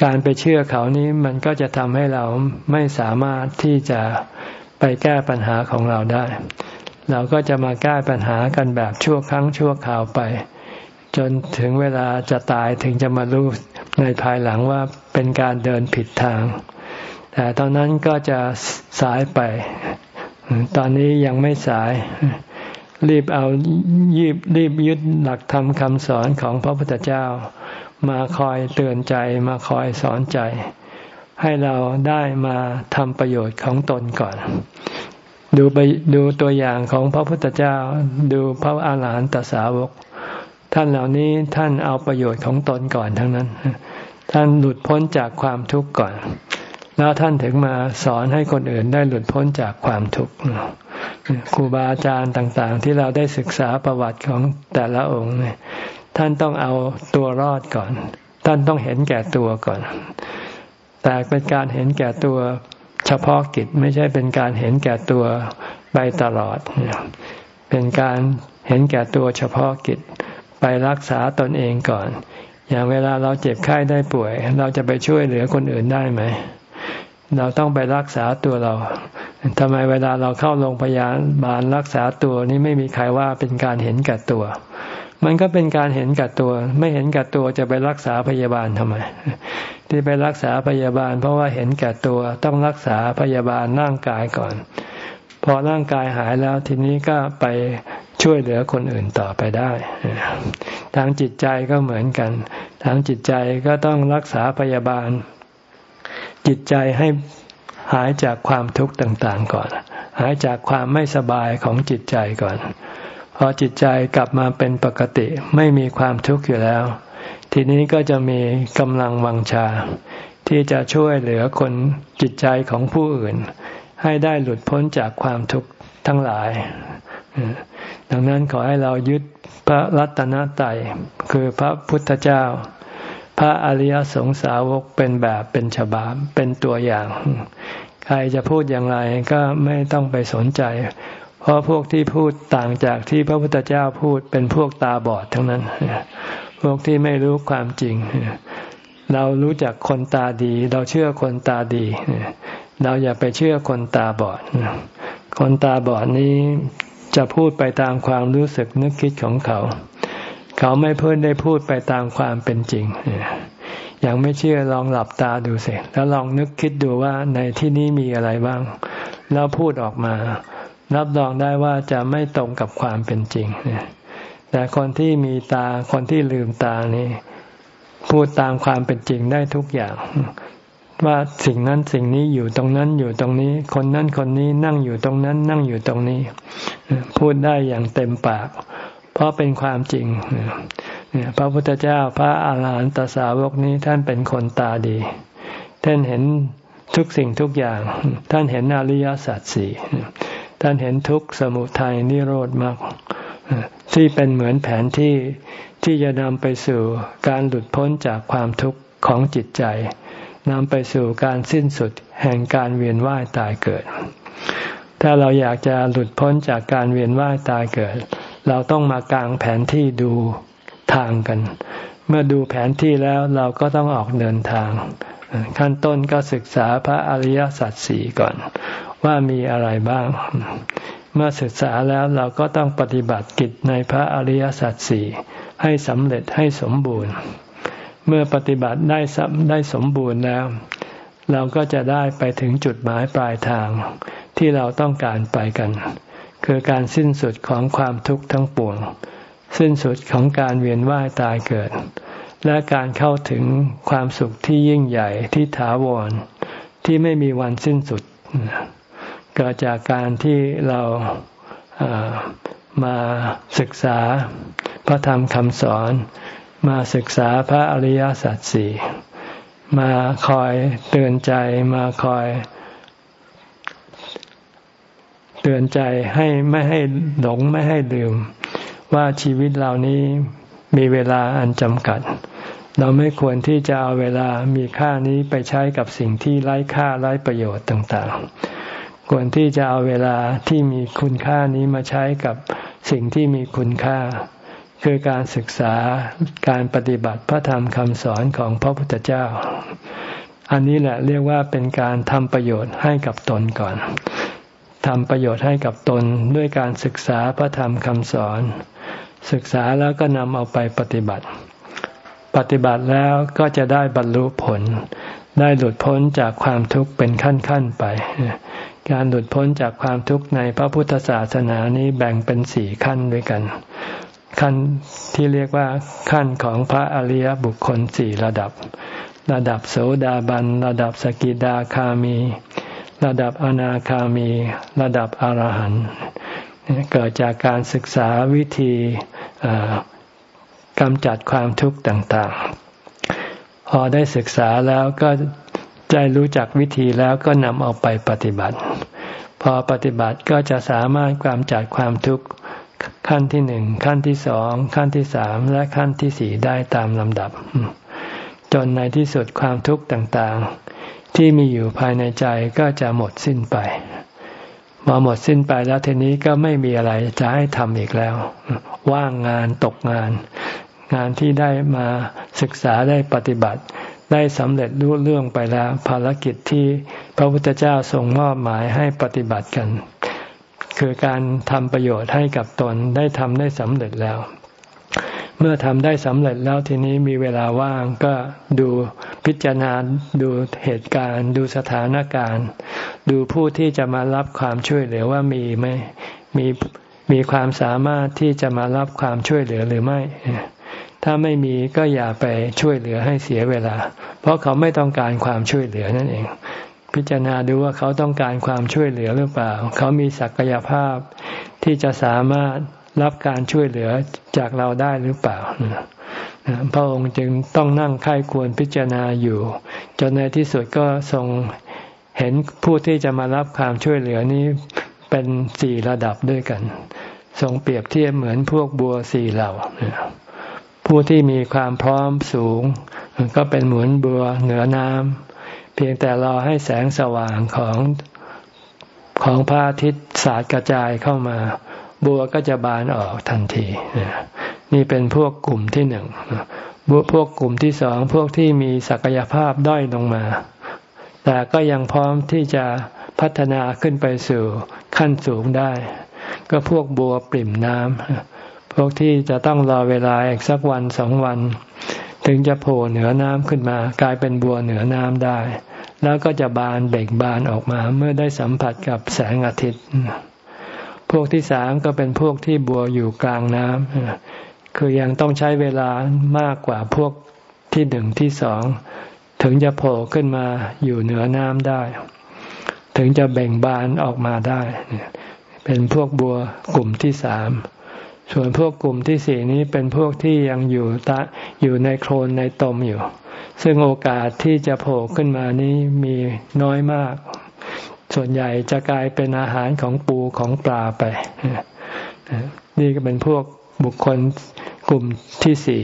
การไปเชื่อเขานี้มันก็จะทำให้เราไม่สามารถที่จะไปแก้ปัญหาของเราได้ เราก็จะมาแก้ปัญหากันแบบชั่วครั้งชั่วคราวไป จนถึงเวลาจะตายถึงจะมารู้ในภายหลังว่าเป็นการเดินผิดทาง แต่ตอนนั้นก็จะสายไป ตอนนี้ยังไม่สาย รีบเอายีบรีบยึดหลักธรรมคำสอนของพระพุทธเจ้า มาคอยเตือนใจมาคอยสอนใจ ให้เราได้มาทำประโยชน์ของตนก่อน ดูไปดูตัวอย่างของพระพุทธเจ้า ดูพระอาหารหันตสาวก ท่านเหล่านี้ท่านเอาประโยชน์ของตนก่อนทั้งนั้น ท่านหลุดพ้นจากความทุกข์ก่อน แล้วท่านถึงมาสอนให้คนอื่นได้หลุดพ้นจากความทุกข์ครูบาอาจารย์ต่างๆ ที่เราได้ศึกษาประวัติของแต่ละองค์เนี่ยท่านต้องเอาตัวรอดก่อน ท่านต้องเห็นแก่ตัวก่อน แต่เป็นการเห็นแก่ตัวเฉพาะกิจไม่ใช่เป็นการเห็นแก่ตัวไปตลอด เป็นการเห็นแก่ตัวเฉพาะกิจไปรักษาตนเองก่อน อย่างเวลาเราเจ็บไข้ได้ป่วย เราจะไปช่วยเหลือคนอื่นได้ไหม เราต้องไปรักษาตัวเราทำไมเวลาเราเข้าโรงพยาบาลรักษาตัวนี้ไม่มีใครว่าเป็นการเห็นแก่ตัว มันก็เป็นการเห็นแก่ตัว ไม่เห็นแก่ตัวจะไปรักษาพยาบาลทำไม ที่ไปรักษาพยาบาล เพราะว่าเห็นแก่ตัวต้องรักษาพยาบาลร่างกายก่อน พอร่างกายหายแล้วทีนี้ก็ไปช่วยเหลือคนอื่นต่อไปได้ ทางจิตใจก็เหมือนกัน ทางจิตใจก็ต้องรักษาพยาบาล จิตใจให้หายจากความทุกข์ต่าง ๆ ก่อน หายจากความไม่สบายของจิตใจก่อน พอจิตใจกลับมาเป็นปกติไม่มีความทุกข์อยู่แล้ว ทีนี้ก็จะมีกำลังวังชา ที่จะช่วยเหลือคนจิตใจของผู้อื่น ให้ได้หลุดพ้นจากความทุกข์ทั้งหลาย ดังนั้นขอให้เรายึดพระรัตนตรัยคือพระพุทธเจ้า พระอริยสงสาวกเป็นแบบเป็นฉบับเป็นตัวอย่าง ใครจะพูดอย่างไรก็ไม่ต้องไปสนใจ เพราะพวกที่พูดต่างจากที่พระพุทธเจ้าพูดเป็นพวกตาบอดทั้งนั้น พวกที่ไม่รู้ความจริง เรารู้จักคนตาดี เราเชื่อคนตาดี เราอย่าไปเชื่อคนตาบอด คนตาบอดนี้จะพูดไปตามความรู้สึกนึกคิดของเขา เขาไม่เพิ่นได้พูดไปตามความเป็นจริงอย่างไม่เชื่อลองหลับตาดูสิแล้วลองนึกคิดดูว่าในที่นี้มีอะไรบ้าง แล้วพูดออกมา รับรองได้ว่าจะไม่ตรงกับความเป็นจริงแต่คนที่มีตาคนที่ลืมตานี่พูดตามความเป็นจริงได้ทุกอย่าง ว่าสิ่งนั้นสิ่งนี้อยู่ตรงนั้นอยู่ตรงนี้ คนนั้นคนนี้นั่งอยู่ตรงนั้น นั่งอยู่ตรงนี้ พูดได้อย่างเต็มปาก เพราะเป็นความจริงพระพุทธเจ้าพระอาหารหันตสาวกนี้ท่านเป็นคนตาดี ท่านเห็นทุกสิ่งทุกอย่าง ท่านเห็นอริยสัจสี่ท่านเห็นทุกสมุทัยนิโรธมากที่เป็นเหมือนแผนที่ที่จะนำไปสู่การหลุดพ้นจากความทุกข์ของจิตใจนำไปสู่การสิ้นสุดแห่งการเวียนว่ายตายเกิด ถ้าเราอยากจะหลุดพ้นจากการเวียนว่ายตายเกิด เราต้องมากางแผนที่ดูทางกัน เมื่อดูแผนที่แล้วเราก็ต้องออกเดินทาง ขั้นต้นก็ศึกษาพระอริยสัจสี่ก่อน ว่ามีอะไรบ้าง เมื่อศึกษาแล้วเราก็ต้องปฏิบัติกิจในพระอริยสัจสี่ให้สำเร็จให้สมบูรณ์ เมื่อปฏิบัติได้ได้สมบูรณ์แล้ว เราก็จะได้ไปถึงจุดหมายปลายทางที่เราต้องการไปกัน คือการสิ้นสุดของความทุกข์ทั้งปวง สิ้นสุดของการเวียนว่ายตายเกิด และการเข้าถึงความสุขที่ยิ่งใหญ่ที่ถาวร ที่ไม่มีวันสิ้นสุด เกิดจากการที่เรามาศึกษาพระธรรมคำสอน มาศึกษาพระอริยสัจสี่มาคอยเตือนใจมาคอย เตือนใจให้ไม่ให้หลงไม่ให้ลืม ว่าชีวิตเหล่านี้มีเวลาอันจำกัด เราไม่ควรที่จะเอาเวลามีค่านี้ไปใช้กับสิ่งที่ไร้ค่าไร้ประโยชน์ต่างๆ ควรที่จะเอาเวลาที่มีคุณค่านี้มาใช้กับสิ่งที่มีคุณค่า คือการศึกษาการปฏิบัติพระธรรมคำสอนของพระพุทธเจ้า อันนี้แหละเรียกว่าเป็นการทำประโยชน์ให้กับตนก่อน ทำประโยชน์ให้กับตนด้วยการศึกษาพระธรรมคำสอน ศึกษาแล้วก็นำเอาไปปฏิบัติ ปฏิบัติแล้วก็จะได้บรรลุผล ได้หลุดพ้นจากความทุกข์เป็นขั้นๆไป การหลุดพ้นจากความทุกข์ในพระพุทธศาสนานี้แบ่งเป็นสี่ขั้นด้วยกัน ขั้นที่เรียกว่าขั้นของพระอริยบุคคลสี่ระดับ ระดับโสดาบัน ระดับสกิดาคามี ระดับอนาคามี ระดับอรหันต์เกิดจากการศึกษาวิธีกำจัดความทุกข์ต่าง ๆ พอได้ศึกษาแล้วก็ใจรู้จักวิธีแล้วก็นำเอาไปปฏิบัติ พอปฏิบัติก็จะสามารถกำจัดความทุกข์ขั้นที่หนึ่งขั้นที่สองขั้นที่สามและขั้นที่สี่ได้ตามลำดับ จนในที่สุดความทุกข์ต่าง ๆ ที่มีอยู่ภายในใจก็จะหมดสิ้นไปพอหมดสิ้นไปแล้วทีนี้ก็ไม่มีอะไรจะให้ทำอีกแล้ว ว่างงานตกงาน งานที่ได้มาศึกษาได้ปฏิบัติ ได้สำเร็จรู้เรื่องไปแล้ว ภารกิจที่พระพุทธเจ้าทรงมอบหมายให้ปฏิบัติกัน คือการทำประโยชน์ให้กับตนได้ทำได้สำเร็จแล้ว เมื่อทำได้สำเร็จแล้วทีนี้มีเวลาว่างก็ดูพิจารณาดูเหตุการณ์ ดูสถานการณ์ ดูผู้ที่จะมารับความช่วยเหลือว่ามีไหมมีมีความสามารถที่จะมารับความช่วยเหลือหรือไม่ ถ้าไม่มีก็อย่าไปช่วยเหลือให้เสียเวลา เพราะเขาไม่ต้องการความช่วยเหลือนั่นเอง พิจารณาดูว่าเขาต้องการความช่วยเหลือหรือเปล่า เขามีศักยภาพที่จะสามารถ รับการช่วยเหลือจากเราได้หรือเปล่า พระองค์จึงต้องนั่งค่ายควรพิจารณาอยู่ จนในที่สุดก็ทรงเห็นผู้ที่จะมารับความช่วยเหลือนี้เป็นสี่ระดับด้วยกัน ทรงเปรียบเทียบเหมือนพวกบัวสี่เหล่า ผู้ที่มีความพร้อมสูง ก็เป็นเหมือนบัวเหนือน้ำเพียงแต่รอให้แสงสว่างของของพระอาทิตย์สาดกระจายเข้ามา บัวก็จะบานออกทันที นี่เป็นพวกกลุ่มที่หนึ่งพวกกลุ่มที่สองพวกที่มีศักยภาพด้อยลงมา แต่ก็ยังพร้อมที่จะพัฒนาขึ้นไปสู่ขั้นสูงได้ ก็พวกบัวปริ่มน้ำพวกที่จะต้องรอเวลาอีกสักวันสองวัน ถึงจะโผล่เหนือน้ำขึ้นมา กลายเป็นบัวเหนือน้ำได้ แล้วก็จะบานเบ่งบานออกมาเมื่อได้สัมผัสกับแสงอาทิตย์ พวกที่สามก็เป็นพวกที่บัวอยู่กลางน้ำคือยังต้องใช้เวลามากกว่าพวกที่หนึ่งที่สอง ถึงจะโผล่ขึ้นมาอยู่เหนือน้ำได้ ถึงจะเบ่งบานออกมาได้ เป็นพวกบัวกลุ่มที่สามส่วนพวกกลุ่มที่สี่นี้เป็นพวกที่ยังอยู่ตะอยู่ในโคลนในตมอยู่ ซึ่งโอกาสที่จะโผล่ขึ้นมานี้มีน้อยมาก ส่วนใหญ่จะกลายเป็นอาหารของปูของปลาไป นี่ก็เป็นพวกบุคคลกลุ่มที่สี่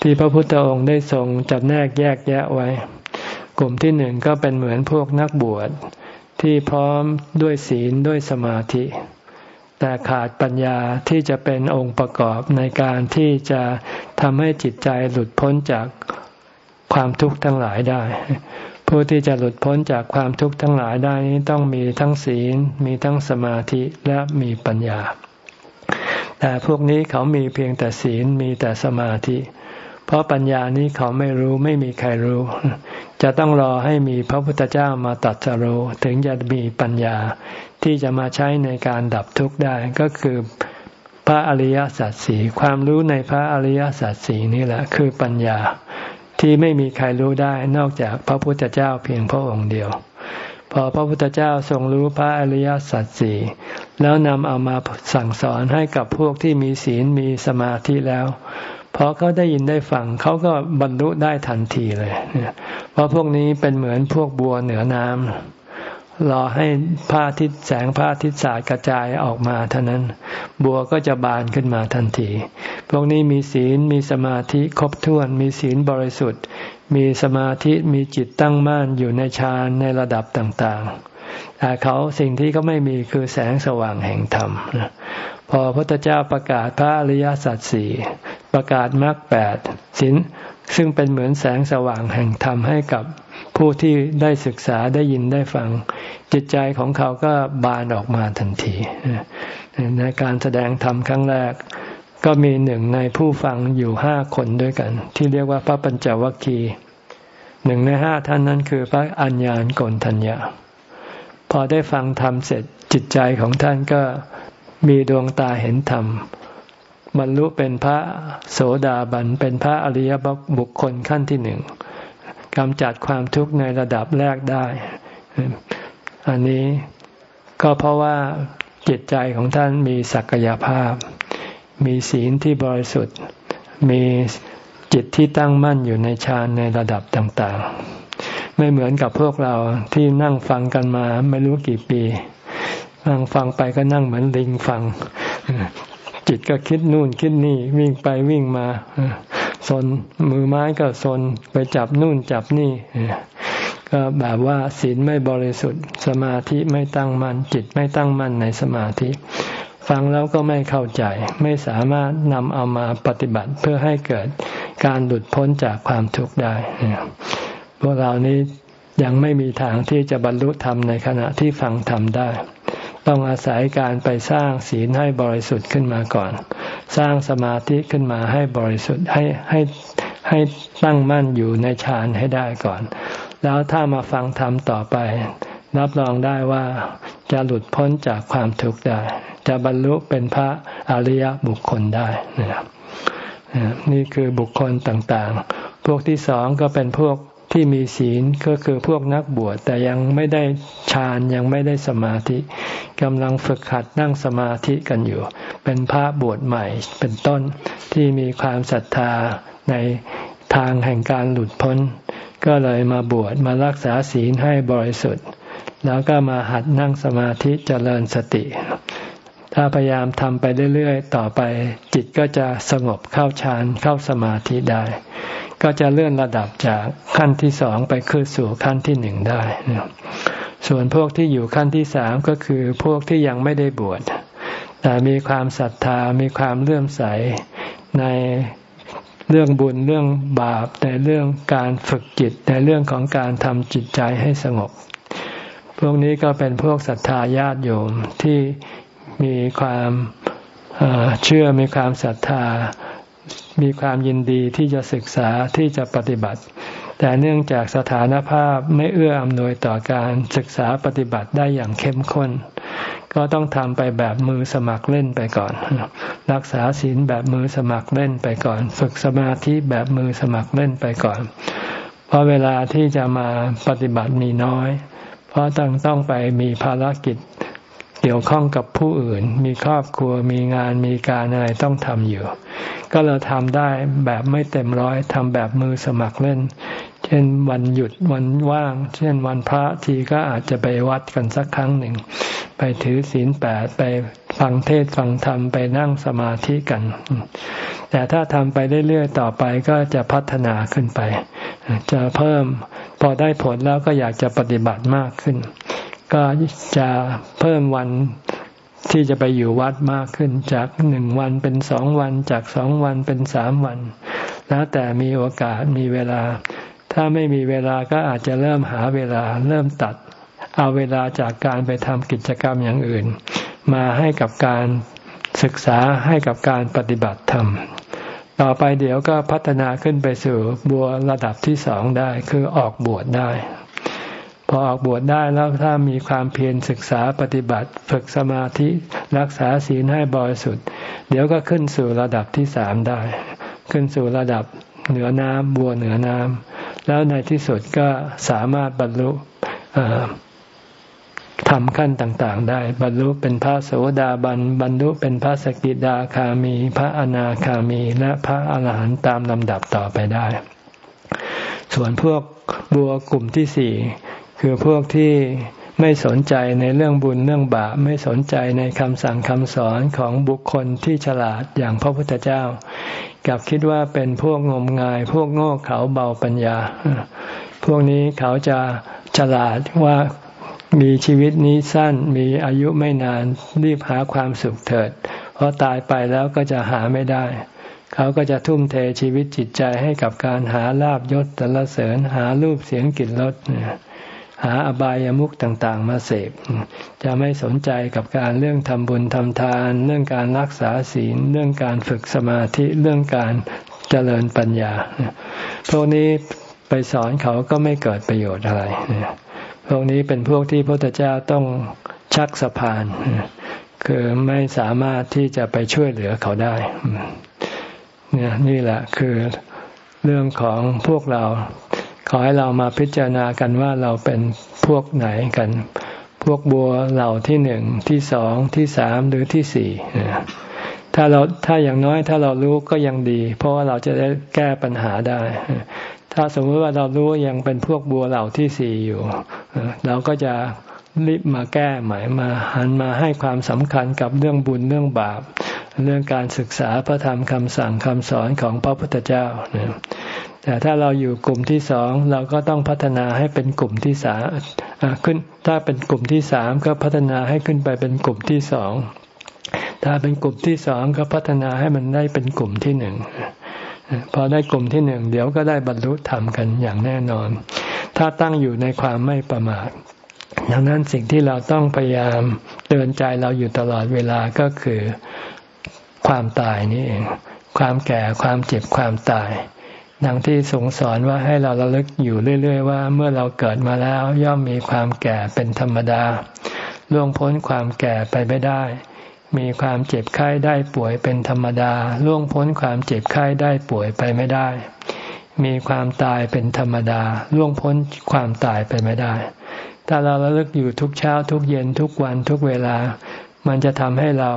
ที่พระพุทธองค์ได้ทรงจัดแนกแยกแยะไว้ กลุ่มที่หนึ่งก็เป็นเหมือนพวกนักบวชที่พร้อมด้วยศีลด้วยสมาธิ แต่ขาดปัญญาที่จะเป็นองค์ประกอบในการที่จะทำให้จิตใจหลุดพ้นจากความทุกข์ทั้งหลายได้ ผู้ที่จะหลุดพ้นจากความทุกข์ทั้งหลายได้นี้ต้องมีทั้งศีล มีทั้งสมาธิและมีปัญญา แต่พวกนี้เขามีเพียงแต่ศีลมีแต่สมาธิ เพราะปัญญานี้เขาไม่รู้ไม่มีใครรู้ จะต้องรอให้มีพระพุทธเจ้ามาตัดสรู้ถึงจะมีปัญญาที่จะมาใช้ในการดับทุกข์ได้ก็คือพระอริยสัจสี่ความรู้ในพระอริยสัจสี่นี่แหละคือปัญญา ที่ไม่มีใครรู้ได้นอกจากพระพุทธเจ้าเพียงพระองค์เดียว พอพระพุทธเจ้าทรงรู้พระอริยสัจสี่แล้วนำเอามาสั่งสอนให้กับพวกที่มีศีลมีสมาธิแล้วพอเขาได้ยินได้ฟังเขาก็บรรลุได้ทันทีเลยเพราะพวกนี้เป็นเหมือนพวกบัวเหนือน้ำ รอให้พระอาทิตย์แสงพระอาทิตย์สาดกระจายออกมาเท่านั้น บัวก็จะบานขึ้นมาทันที พวกนี้มีศีลมีสมาธิครบถ้วน มีศีลบริสุทธิ์ มีสมาธิมีจิตตั้งมั่นอยู่ในฌานในระดับต่างๆ แต่เขาสิ่งที่เขาไม่มีคือแสงสว่างแห่งธรรมพอพระพุทธเจ้าประกาศพระอริยสัจสี่ประกาศมรรคแปดศีลซึ่งเป็นเหมือนแสงสว่างแห่งธรรมให้กับ ผู้ที่ได้ศึกษาได้ยินได้ฟัง จิตใจของเขาก็บานออกมาทันทีในการแสดงธรรมครั้งแรก ก็มีหนึ่งในผู้ฟังอยู่ห้าคนด้วยกัน ที่เรียกว่าพระปัญจวัคคีย์หนึ่งในห้าท่านนั้นคือพระอัญญาณกนทัญญาพอได้ฟังธรรมเสร็จจิตใจของท่านก็มีดวงตาเห็นธรรมบรรลุเป็นพระโสดาบันเป็นพระอริยบุคคลขั้นที่หนึ่ง กำจัดความทุกข์ในระดับแรกได้ อันนี้ก็เพราะว่าจิตใจของท่านมีศักยภาพ มีศีลที่บริสุทธิ์ มีจิตที่ตั้งมั่นอยู่ในฌานในระดับต่างๆ ไม่เหมือนกับพวกเราที่นั่งฟังกันมาไม่รู้กี่ปี นั่งฟังไปก็นั่งเหมือนลิงฟัง จิตก็คิดนู่นคิดนี่วิ่งไปวิ่งมา ซนมือไม้ก็ซนไปจับนู่นจับนี่ ก็แบบว่าศีลไม่บริสุทธิ์ สมาธิไม่ตั้งมัน่นจิตไม่ตั้งมั่นในสมาธิ ฟังแล้วก็ไม่เข้าใจ ไม่สามารถนำเอามาปฏิบัติเพื่อให้เกิดการหลุดพ้นจากความทุกข์ได้พวกเรานี้ยังไม่มีทางที่จะบรรลุธรรมในขณะที่ฟังธรรมได้ ต้องอาศัยการไปสร้างศีลให้บริสุทธิ์ขึ้นมาก่อน สร้างสมาธิขึ้นมาให้บริสุทธิ์ให้ให้ให้ตั้งมั่นอยู่ในฌานให้ได้ก่อน แล้วถ้ามาฟังธรรมต่อไป รับรองได้ว่าจะหลุดพ้นจากความทุกข์ได้ จะบรรลุเป็นพระอริยบุคคลได้นะครับนี่คือบุคคลต่างๆ พวกที่สองก็เป็นพวก ที่มีศีลก็คือพวกนักบวชแต่ยังไม่ได้ฌานยังไม่ได้สมาธิกำลังฝึกหัดนั่งสมาธิกันอยู่ เป็นพระบวชใหม่เป็นต้นที่มีความศรัทธาในทางแห่งการหลุดพ้น ก็เลยมาบวชมารักษาศีลให้บริสุทธิ์ แล้วก็มาหัดนั่งสมาธิเจริญสติ ถ้าพยายามทำไปเรื่อยๆ ต่อไปจิตก็จะสงบเข้าฌานเข้าสมาธิได้ ก็จะเลื่อนระดับจากขั้นที่สองไปขึ้นสู่ขั้นที่หนึ่งได้ ส่วนพวกที่อยู่ขั้นที่สามก็คือพวกที่ยังไม่ได้บวช แต่มีความศรัทธา มีความเลื่อมใสในเรื่องบุญเรื่องบาปในเรื่องการฝึกจิตในเรื่องของการทำจิตใจให้สงบ พวกนี้ก็เป็นพวกศรัทธาญาติโยมที่มีความเชื่อมีความศรัทธา มีความยินดีที่จะศึกษาที่จะปฏิบัติ แต่เนื่องจากสถานภาพไม่เอื้ออำนวยต่อการศึกษาปฏิบัติได้อย่างเข้มข้น ก็ต้องทำไปแบบมือสมัครเล่นไปก่อน รักษาศีลแบบมือสมัครเล่นไปก่อน ฝึกสมาธิแบบมือสมัครเล่นไปก่อน เพราะเวลาที่จะมาปฏิบัติมีน้อย เพราะต้องต้องไปมีภารกิจ เกี่ยวข้องกับผู้อื่น มีครอบครัวมีงานมีการอะไรต้องทำอยู่ ก็เราทำได้แบบไม่เต็มร้อยทำแบบมือสมัครเล่น เช่นวันหยุดวันว่าง เช่นวันพระทีก็อาจจะไปวัดกันสักครั้งหนึ่ง ไปถือศีลแปดไปฟังเทศฟังธรรมไปนั่งสมาธิกัน แต่ถ้าทำไปเรื่อยๆต่อไปก็จะพัฒนาขึ้นไป จะเพิ่มพอได้ผลแล้วก็อยากจะปฏิบัติมากขึ้น ก็จะเพิ่มวันที่จะไปอยู่วัดมากขึ้นจากหนึ่งวันเป็นสองวัน จากสองวันเป็นสามวัน แล้วแต่มีโอกาสมีเวลา ถ้าไม่มีเวลาก็อาจจะเริ่มหาเวลาเริ่มตัด เอาเวลาจากการไปทำกิจกรรมอย่างอื่น มาให้กับการศึกษาให้กับการปฏิบัติธรรม ต่อไปเดี๋ยวก็พัฒนาขึ้นไปสู่บัวระดับที่สองได้คือออกบวชได้ พอออกบวชได้แล้วถ้ามีความเพียรศึกษาปฏิบัติ ฝึกสมาธิรักษาศีลให้บริสุทธิ์เดี๋ยวก็ขึ้นสู่ระดับที่สามได้ ขึ้นสู่ระดับเหนือน้ำบัวเหนือน้ำแล้วในที่สุดก็สามารถบรรลุทำขั้นต่างๆ ได้ บรรลุเป็นพระโสดาบันบรรลุเป็นพระสกิดาคามี พระอนาคามี และพระอาหารหันต์ตามลำดับต่อไปได้ ส่วนพวกบัวกลุ่มที่สี่ คือพวกที่ไม่สนใจในเรื่องบุญเรื่องบาปไม่สนใจในคำสั่งคำสอนของบุคคลที่ฉลาดอย่างพระพุทธเจ้ากับคิดว่าเป็นพวกงมงาย พวกโง่เขาเบาปัญญา พวกนี้เขาจะฉลาดว่ามีชีวิตนี้สั้นมีอายุไม่นานรีบหาความสุขเถิด เพราะตายไปแล้วก็จะหาไม่ได้ เขาก็จะทุ่มเทชีวิตจิตใจให้กับการหาลาบยศตรเสริญหารูปเสียงกลิ่นรส หาอบายามุขต่างๆ มาเสพ จะไม่สนใจกับการเรื่องทำบุญทำทาน เรื่องการรักษาศีล เรื่องการฝึกสมาธิเรื่องการเจริญปัญญา พวกนี้ไปสอนเขาก็ไม่เกิดประโยชน์อะไร พวกนี้เป็นพวกที่พระพุทธเจ้าต้องชักสะพาน คือไม่สามารถที่จะไปช่วยเหลือเขาได้เนี่ยนี่แหละคือเรื่องของพวกเรา ขอให้เรามาพิจารณากันว่าเราเป็นพวกไหนกัน พวกบัวเหล่าที่หนึ่งที่สองที่สามหรือที่สี่ถ้าเราถ้าอย่างน้อยถ้าเรารู้ก็ยังดี เพราะว่าเราจะได้แก้ปัญหาได้ ถ้าสมมติว่าเรารู้ยังเป็นพวกบัวเหล่าที่สี่อยู่ เราก็จะรีบมาแก้ใหม่มาหันมาให้ความสำคัญกับเรื่องบุญเรื่องบาป เรื่องการศึกษาพระธรรมคำสั่งคำสอนของพระพุทธเจ้า แต่ถ้าเราอยู่กลุ่มที่สองเราก็ต้องพัฒนาให้เป็นกลุ่มที่สามขึ้นถ้าเป็นกลุ่มที่สามก็พัฒนาให้ขึ้นไปเป็นกลุ่มที่สองถ้าเป็นกลุ่มที่สองก็พัฒนาให้มันได้เป็นกลุ่มที่หนึ่งพอได้กลุ่มที่หนึ่งเดี๋ยวก็ได้บรรลุธรรมกันอย่างแน่นอน ถ้าตั้งอยู่ในความไม่ประมาทดังนั้นสิ่งที่เราต้องพยายามเตือนใจเราอยู่ตลอดเวลาก็คือความตายนี่เอง ความแก่ความเจ็บความตาย ดังที่ทรงสอนว่าให้เราระลึกอยู่เรื่อย ๆ ว่าเมื่อเราเกิดมาแล้วย่อมมีความแก่เป็นธรรมดาล่วงพ้นความแก่ไปไม่ได้ มีความเจ็บไข้ได้ป่วยเป็นธรรมดาล่วงพ้นความเจ็บไข้ได้ป่วยไปไม่ได้ มีความตายเป็นธรรมดาล่วงพ้นความตายไปไม่ได้ ถ้าเราระลึกอยู่ทุกเช้าทุกเย็นทุกวันทุกเวลา มันจะทำให้เรา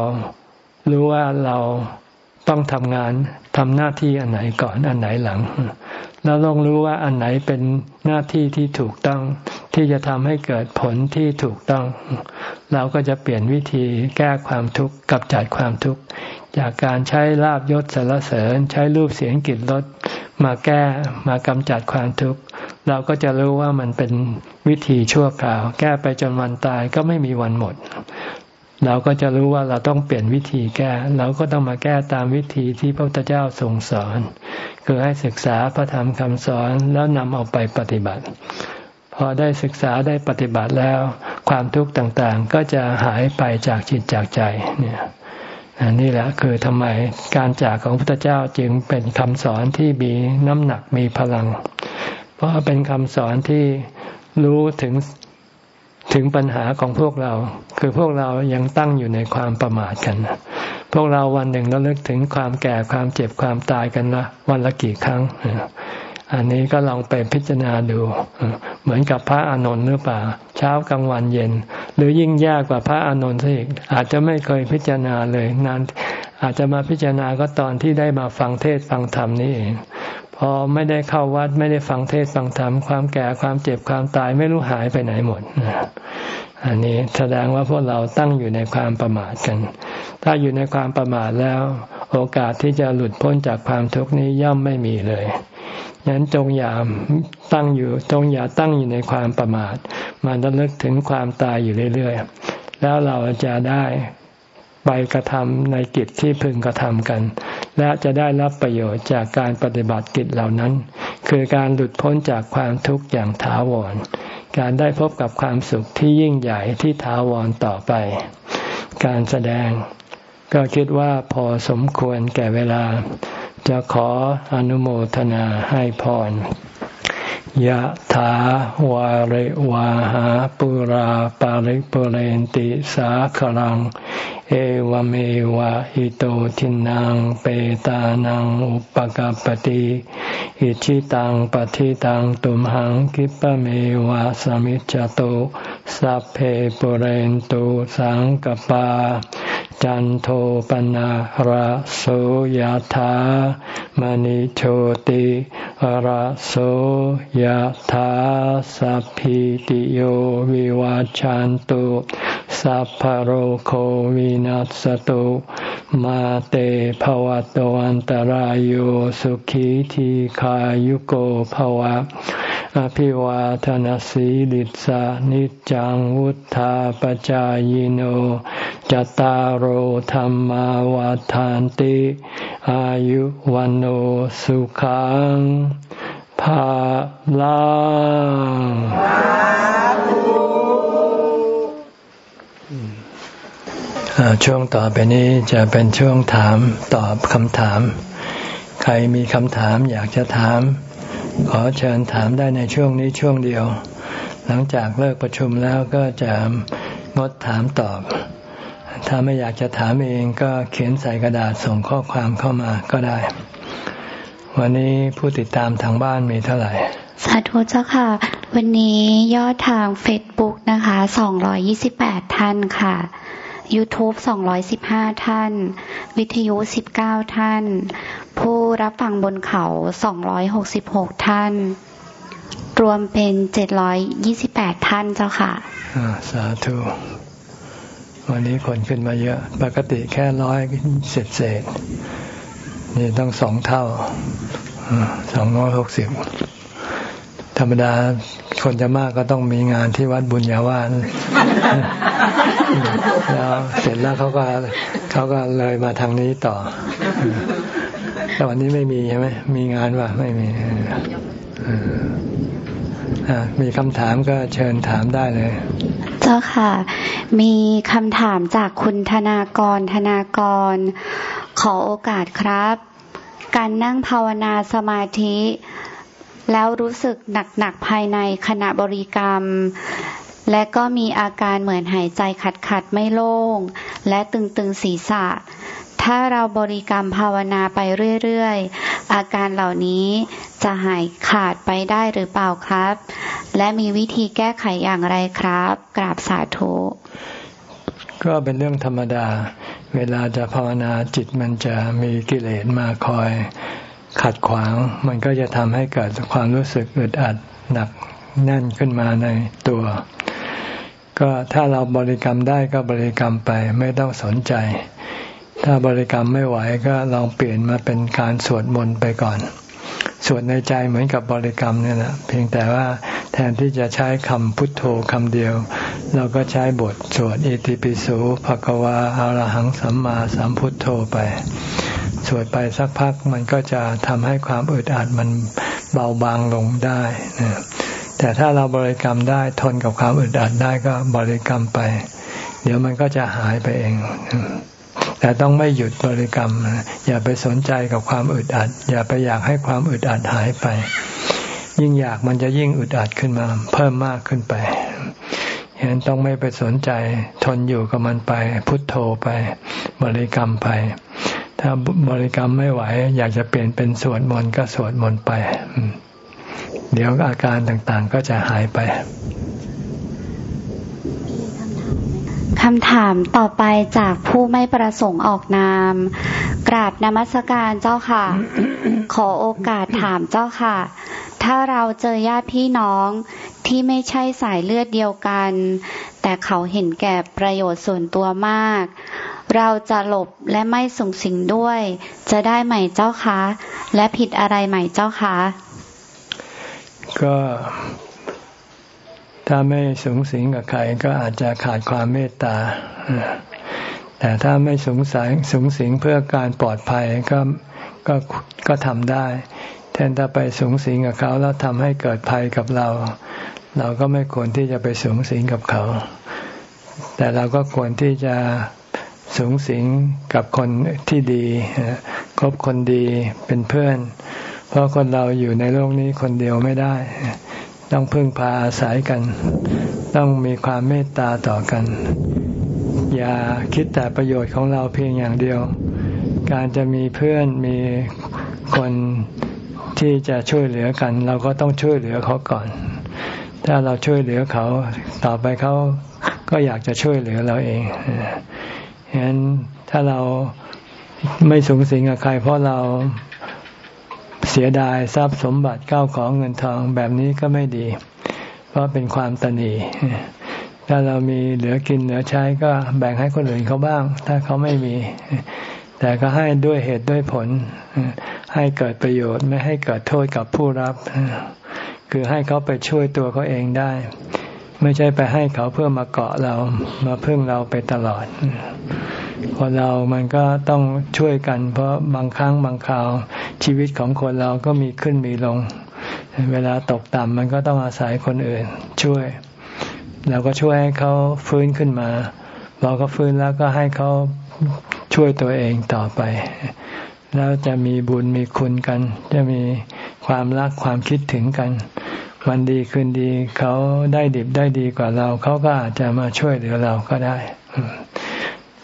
รู้ว่าเรา ต้องทำงานทำหน้าที่อันไหนก่อนอันไหนหลัง แล้วลองรู้ว่าอันไหนเป็นหน้าที่ที่ถูกต้อง ที่จะทำให้เกิดผลที่ถูกต้อง เราก็จะเปลี่ยนวิธีแก้ความทุกข์กับจัดความทุกข์จากการใช้ลาบยศสารเสริญ ใช้รูปเสียงกลิ่นรสมาแก้มากำจัดความทุกข์เราก็จะรู้ว่ามันเป็นวิธีชั่วคราว แก้ไปจนวันตายก็ไม่มีวันหมด เราก็จะรู้ว่าเราต้องเปลี่ยนวิธีแก้ เราก็ต้องมาแก้ตามวิธีที่พระพุทธเจ้าทรงสอน คือให้ศึกษาพระธรรมคำสอนแล้วนำเอาไปปฏิบัติ พอได้ศึกษาได้ปฏิบัติแล้ว ความทุกข์ต่างๆ ก็จะหายไปจากจิตจากใจเนี่ยนนี้แหละคือทำไมการจากของพระพุทธเจ้าจึงเป็นคำสอนที่มีน้ำหนักมีพลัง เพราะเป็นคำสอนที่รู้ถึง ถึงปัญหาของพวกเรา คือพวกเรายังตั้งอยู่ในความประมาทกัน พวกเราวันหนึ่งเราเลิกถึงความแก่ความเจ็บความตายกันละวันละกี่ครั้ง อันนี้ก็ลองไปพิจารณาดู เหมือนกับพระอานนท์หรือเปล่า เช้ากลางวันเย็น หรือยิ่งยากกว่าพระอานนท์ซะอีกอาจจะไม่เคยพิจารณาเลยนานอาจจะมาพิจารณาก็ตอนที่ได้มาฟังเทศฟังธรรมนี่เอง พอไม่ได้เข้าวัดไม่ได้ฟังเทศฟังธรรมความแก่ความเจ็บความตายไม่รู้หายไปไหนหมดอันนี้แสดงว่าพวกเราตั้งอยู่ในความประมาทกัน ถ้าอยู่ในความประมาทแล้ว โอกาสที่จะหลุดพ้นจากความทุกข์นี้ย่อมไม่มีเลยฉะนั้นจงอย่าตั้งอยู่จงอย่าตั้งอยู่ในความประมาทมันจะลึกถึงความตายอยู่เรื่อยๆ แล้วเราจะได้ไปกระทำในกิจที่พึงกระทำกัน และจะได้รับประโยชน์จากการปฏิบัติกิจเหล่านั้น คือการหลุดพ้นจากความทุกข์อย่างถาวร การได้พบกับความสุขที่ยิ่งใหญ่ที่ถาวรต่อไป การแสดง ก็คิดว่าพอสมควรแก่เวลา จะขออนุโมทนาให้พร ยะถาวาริวาหาปุราปาริปุเรนติสาคลัง เอวเมวะอิโตทินังเปตานังอุปกาปติอิชิตังปฏิตังตุมหังคิปะเมวะสมิจจโตสัพเพปุเรนตุสังกปา จันโทปนะระโสยธามณิโชติระโสยธาสัพพิติโยวิวาจันตุสัพพโรโควินัสตุมาเตภวะตวันตารโยสุขีทีขายุโกภวะ อภิวาทนสีลิสานิจังวุธาปจายโนจตารโหธรรมวาทานติ อายุวันโอสุขังภาลังช่วงต่อไปนี้จะเป็นช่วงถามตอบคำถาม ใครมีคำถามอยากจะถาม ขอเชิญถามได้ในช่วงนี้ช่วงเดียว หลังจากเลิกประชุมแล้วก็จะงดถามตอบ ถ้าไม่อยากจะถามเองก็เขียนใส่กระดาษส่งข้อความเข้ามาก็ได้ วันนี้ผู้ติดตามทางบ้านมีเท่าไหร่ สาธุเจ้าค่ะ วันนี้ยอดทางเฟซบุ๊กนะคะ 228 ท่านค่ะ YouTube 215 ท่าน วิทยุ 19 ท่าน ผู้รับฟังบนเขา 266 ท่าน รวมเป็น 728 ท่านเจ้าค่ะสาธุ วันนี้คนขึ้นมาเยอะ ปกติแค่ร้อยเศษเศษนี่ต้องสองเท่าสองร้อยหกสิบธรรมดาคนจะมากก็ต้องมีงานที่วัดบุญญาวาน แล้วเสร็จแล้วเขาก็เขาก็เลยมาทางนี้ต่อ แต่วันนี้ไม่มีใช่ไหมมีงานว่ะไม่มีมีคำถามก็เชิญถามได้เลย เจ้าค่ะ มีคำถามจากคุณธนากรธนากร ขอโอกาสครับ การนั่งภาวนาสมาธิ แล้วรู้สึกหนักๆภายในขณะบริกรรม และก็มีอาการเหมือนหายใจขัดขัดไม่โล่ง และตึงๆศีรษะ ถ้าเราบริกรรมภาวนาไปเรื่อยๆ อาการเหล่านี้จะหายขาดไปได้หรือเปล่าครับ และมีวิธีแก้ไขอย่างไรครับ กราบสาธุก็เป็นเรื่องธรรมดา เวลาจะภาวนาจิตมันจะมีกิเลสมาคอยขัดขวาง มันก็จะทำให้เกิดความรู้สึกอึดอัดหนักแน่นขึ้นมาในตัว ก็ถ้าเราบริกรรมได้ก็บริกรรมไปไม่ต้องสนใจ ถ้าบริกรรมไม่ไหวก็ลองเปลี่ยนมาเป็นการสวดมนต์ไปก่อน สวดในใจเหมือนกับบริกรรมเนี่ยนะเพียงแต่ว่าแทนที่จะใช้คำพุทโธคำเดียว เราก็ใช้บทสวดอิติปิโสภควาอารหังสัมมาสัมพุทโธไป สวดไปสักพักมันก็จะทำให้ความอึดอัดมันเบาบางลงได้นะ แต่ถ้าเราบริกรรมได้ทนกับความอึดอัดได้ก็บริกรรมไป เดี๋ยวมันก็จะหายไปเอง แต่ต้องไม่หยุดบริกรรม อย่าไปสนใจกับความอึดอัด อย่าไปอยากให้ความอึดอัดหายไป ยิ่งอยากมันจะยิ่งอึดอัดขึ้นมา เพิ่มมากขึ้นไปฉะนั้นต้องไม่ไปสนใจทนอยู่กับมันไป พุทโธไป บริกรรมไป ถ้าบริกรรมไม่ไหว อยากจะเปลี่ยนเป็นสวดมนต์ก็สวดมนต์ไป เดี๋ยวอาการต่างๆก็จะหายไปคำถามต่อไปจากผู้ไม่ประสงค์ออกนาม กราบนมัสการเจ้าค่ะ ขอโอกาสถามเจ้าค่ะ ถ้าเราเจอญาติพี่น้องที่ไม่ใช่สายเลือดเดียวกัน แต่เขาเห็นแก่ประโยชน์ส่วนตัวมาก เราจะหลบและไม่ส่งสิงด้วย จะได้ไหมเจ้าคะ และผิดอะไรไหมเจ้าคะ ก็ถ้าไม่สูงสิงกับใครก็อาจจะขาดความเมตตา แต่ถ้าไม่สูงสิงสูงสิงเพื่อการปลอดภัยก็ก็ก็ทำได้ แทนถ้าไปสูงสิงกับเขาแล้วทำให้เกิดภัยกับเรา เราก็ไม่ควรที่จะไปสูงสิงกับเขา แต่เราก็ควรที่จะสูงสิงกับคนที่ดีคบคนดีเป็นเพื่อน เพราะคนเราอยู่ในโลกนี้คนเดียวไม่ได้ ต้องพึ่งพาอาศัยกัน ต้องมีความเมตตาต่อกัน อย่าคิดแต่ประโยชน์ของเราเพียงอย่างเดียว การจะมีเพื่อนมีคนที่จะช่วยเหลือกัน เราก็ต้องช่วยเหลือเขาก่อน ถ้าเราช่วยเหลือเขา ต่อไปเขาก็อยากจะช่วยเหลือเราเองฉะนั้นถ้าเราไม่สูงสิงกับใคร เพราะเรา สียดายทรัพย์สมบัติเก้าของเงินทองแบบนี้ก็ไม่ดี เพราะเป็นความตนีถ้าเรามีเหลือกินเหลือใช้ก็แบ่งให้คนอื่นเขาบ้าง ถ้าเขาไม่มี แต่ก็ให้ด้วยเหตุด้วยผล ให้เกิดประโยชน์ไม่ให้เกิดโทษกับผู้รับ คือให้เขาไปช่วยตัวเขาเองได้ ไม่ใช่ไปให้เขาเพื่อมาเกาะเรามาพึ่งเราไปตลอด คนเรามันก็ต้องช่วยกัน เพราะบางครั้งบางคราวชีวิตของคนเราก็มีขึ้นมีลง เวลาตกต่ำมันก็ต้องอาศัยคนอื่น ช่วยเราก็ช่วยให้เขาฟื้นขึ้นมา เราก็ฟื้นแล้วก็ให้เขาช่วยตัวเองต่อไป แล้วจะมีบุญมีคุณกัน จะมีความรักความคิดถึงกัน วันดีคืนดีเขาได้ดิบได้ดีกว่าเรา เขาก็อาจจะมาช่วยเหลือเราก็ได้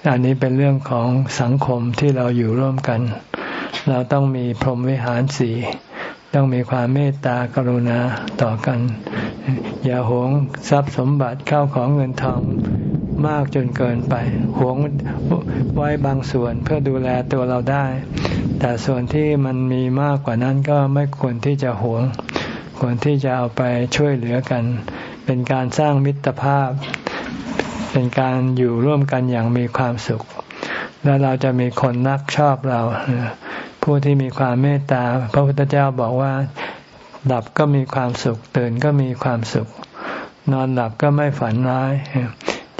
อันนี้เป็นเรื่องของสังคมที่เราอยู่ร่วมกัน เราต้องมีพรหมวิหารสี่ต้องมีความเมตตากรุณาต่อกัน อย่าหวงทรัพย์สมบัติเข้าของเงินทองมากจนเกินไป หวงไว้บางส่วนเพื่อดูแลตัวเราได้ แต่ส่วนที่มันมีมากกว่านั้นก็ไม่ควรที่จะหวง ควรที่จะเอาไปช่วยเหลือกัน เป็นการสร้างมิตรภาพ เป็นการอยู่ร่วมกันอย่างมีความสุข แล้วเราจะมีคนนักชอบเรา ผู้ที่มีความเมตตา พระพุทธเจ้าบอกว่าดับก็มีความสุข ตื่นก็มีความสุข นอนหลับก็ไม่ฝันร้าย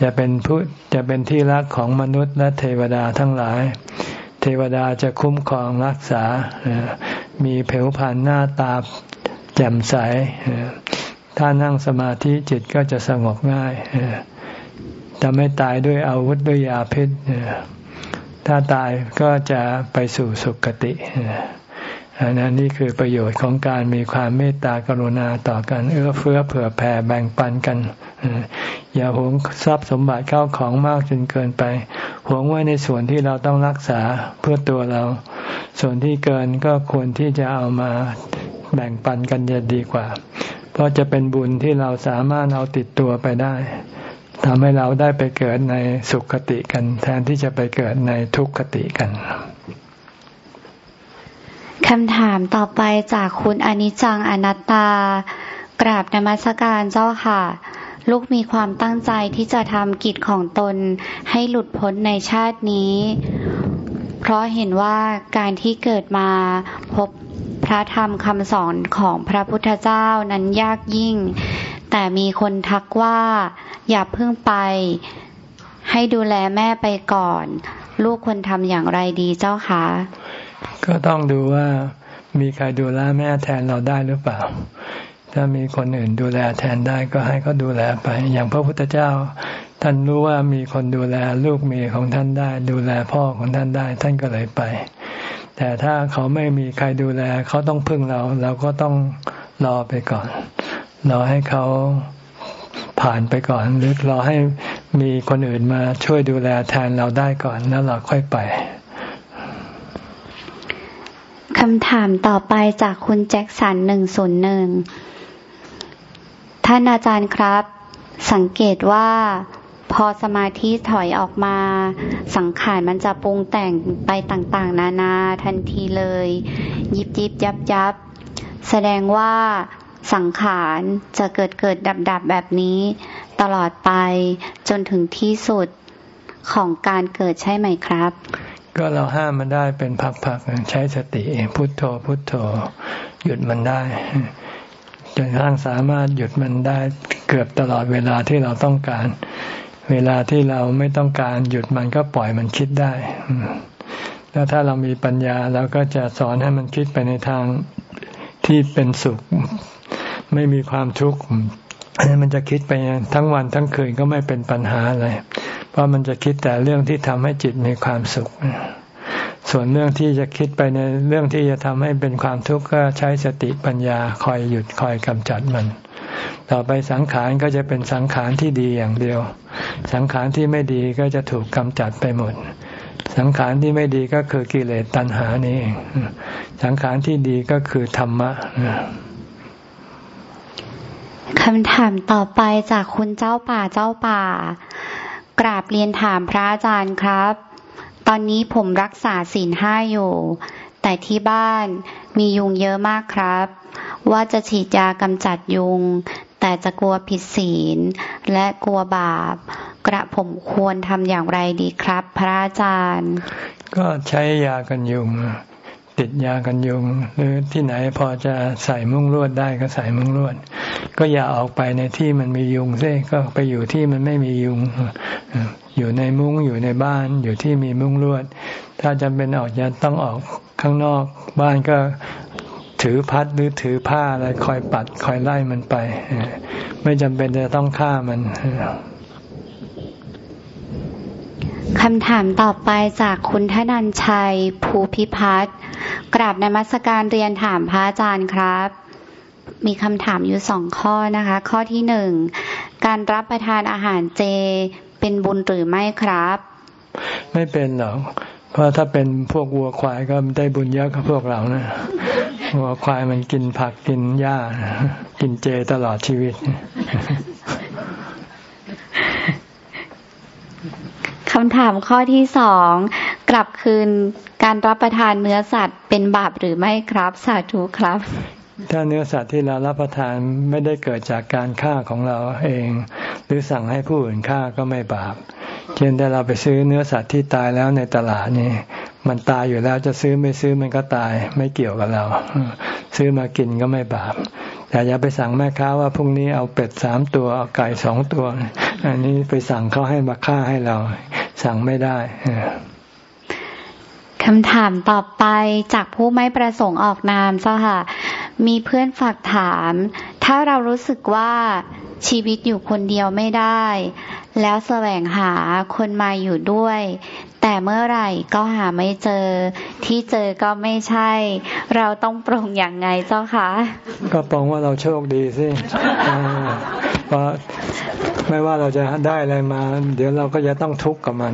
จะเป็นผู้จะเป็นที่รักของมนุษย์และเทวดาทั้งหลาย เทวดาจะคุ้มครองรักษา มีผิวพรรณหน้าตาแจ่มใส ถ้านั่งสมาธิจิตก็จะสงบง่าย จะไม่ตายด้วยอาวุธด้วยยาพิษถ้าตายก็จะไปสู่สุคติอันนั้นนี่คือประโยชน์ของการมีความเมตตากรุณาต่อกัน เอื้อเฟื้อเผื่อแผ่แบ่งปันกัน อย่าหวงทรัพย์สมบัติเข้าของมากจนเกินไปหวงไว้ในส่วนที่เราต้องรักษาเพื่อตัวเรา ส่วนที่เกินก็ควรที่จะเอามาแบ่งปันกันจะดีกว่า เพราะจะเป็นบุญที่เราสามารถเอาติดตัวไปได้ ทำให้เราได้ไปเกิดในสุขคติกัน แทนที่จะไปเกิดในทุกขติกันคำถามต่อไปจากคุณอนิจจังอนัตตา กราบนมัสการเจ้าค่ะ ลูกมีความตั้งใจที่จะทำกิจของตนให้หลุดพ้นในชาตินี้ เพราะเห็นว่าการที่เกิดมาพบพระธรรมคำสอนของพระพุทธเจ้านั้นยากยิ่ง แต่มีคนทักว่า อย่าเพิ่งไป ให้ดูแลแม่ไปก่อน ลูกควรทำอย่างไรดีเจ้าคะก็ต้องดูว่ามีใครดูแลแม่แทนเราได้หรือเปล่า ถ้ามีคนอื่นดูแลแทนได้ก็ให้เขาดูแลไป อย่างพระพุทธเจ้า ท่านรู้ว่ามีคนดูแลลูกเมียของท่านได้ ดูแลพ่อของท่านได้ ท่านก็เลยไป แต่ถ้าเขาไม่มีใครดูแล เขาต้องพึ่งเรา เราก็ต้องรอไปก่อน รอให้เขาผ่านไปก่อนหรือรอให้มีคนอื่นมาช่วยดูแลแทนเราได้ก่อนแล้วเราค่อยไปคำถามต่อไปจากคุณแจ็คสันหนึ่งศูนย์หนึ่งท่านอาจารย์ครับ สังเกตว่าพอสมาธิถอยออกมา สังขารมันจะปรุงแต่งไปต่างๆ นานาทันทีเลย ยิบยิบยับยับ แสดงว่า สังขารจะเกิดเกิดดับดับแบบนี้ ตลอดไปจนถึงที่สุดของการเกิดใช่ไหมครับ ก็เราห้ามมันได้เป็นพักๆใช้สติพุทโธพุทโธ หยุดมันได้ จนกระทั่งสามารถหยุดมันได้เกือบตลอดเวลาที่เราต้องการ เวลาที่เราไม่ต้องการหยุดมันก็ปล่อยมันคิดได้แล้วถ้าเรามีปัญญาเราก็จะสอนให้มันคิดไปในทางที่เป็นสุข ไม่มีความทุกข์มันจะคิดไปทั้งวันทั้งคืนก็ไม่เป็นปัญหาอะไร เพราะมันจะคิดแต่เรื่องที่ทำให้จิตมีความสุข ส่วนเรื่องที่จะคิดไปในเรื่องที่จะทำให้เป็นความทุกข์ก็ใช้สติปัญญาคอยหยุดคอยกำจัดมัน ต่อไปสังขารก็จะเป็นสังขารที่ดีอย่างเดียว สังขารที่ไม่ดีก็จะถูกกำจัดไปหมด สังขารที่ไม่ดีก็คือกิเลสตัณหานี่เองสังขารที่ดีก็คือธรรมะ คำถามต่อไปจากคุณเจ้าป่าเจ้าป่า กราบเรียนถามพระอาจารย์ครับ ตอนนี้ผมรักษาศีลห้าอยู่ แต่ที่บ้านมียุงเยอะมากครับ ว่าจะฉีดยากำจัดยุง แต่จะกลัวผิดศีล และกลัวบาป กระผมควรทำอย่างไรดีครับ พระอาจารย์ ก็ใช้ยากันยุง ติดยากันยุง หรือที่ไหนพอจะใส่มุ้งลวดได้ก็ใส่มุ้งลวด ก็อย่าออกไปในที่มันมียุงซิก็ไปอยู่ที่มันไม่มียุง อยู่ในมุ้งอยู่ในบ้านอยู่ที่มีมุ้งลวด ถ้าจำเป็นออกจะต้องออกข้างนอก บ้านก็ถือพัดหรือถือผ้าอะไรคอยปัดคอยไล่มันไป ไม่จำเป็นจะต้องฆ่ามันคำถามต่อไปจากคุณทนันชัย ภูพิพัฒน์ กราบนมัสการเรียนถามพระอาจารย์ครับ มีคำถามอยู่สองข้อนะคะ ข้อที่หนึ่งการรับประทานอาหารเจเป็นบุญหรือไม่ครับ ไม่เป็นหรอกเพราะถ้าเป็นพวกวัวควายก็ได้บุญเยอะกับพวกเรานะวัวควายมันกินผักกินหญ้า กินเจตลอดชีวิต คำถามข้อที่สองกลับคืนการรับประทานเนื้อสัตว์เป็นบาปหรือไม่ครับ สาธุครับ ถ้าเนื้อสัตว์ที่เรารับประทานไม่ได้เกิดจากการฆ่าของเราเอง หรือสั่งให้ผู้อื่นฆ่าก็ไม่บาป เช่นถ้าเราไปซื้อเนื้อสัตว์ที่ตายแล้วในตลาดนี่มันตายอยู่แล้วจะซื้อไม่ซื้อมันก็ตายไม่เกี่ยวกับเรา ซื้อมากินก็ไม่บาป แต่อย่าไปสั่งแม่ค้าว่าพรุ่งนี้เอาเป็ดสามตัวเอาไก่สองตัว อันนี้ไปสั่งเขาให้มาฆ่าให้เรา สั่งไม่ได้คำถามต่อไปจากผู้ไม่ประสงค์ออกนามเจ้าค่ะ มีเพื่อนฝากถาม ถ้าเรารู้สึกว่าชีวิตอยู่คนเดียวไม่ได้ แล้วแสวงหาคนมาอยู่ด้วย แต่เมื่อไหร่ก็หาไม่เจอ ที่เจอก็ไม่ใช่ เราต้องปรงอย่างไงเจ้าคะก็ปรงว่าเราโชคดีสิเพราะไม่ว่าเราจะได้อะไรมา เดี๋ยวเราก็จะต้องทุกข์กับมัน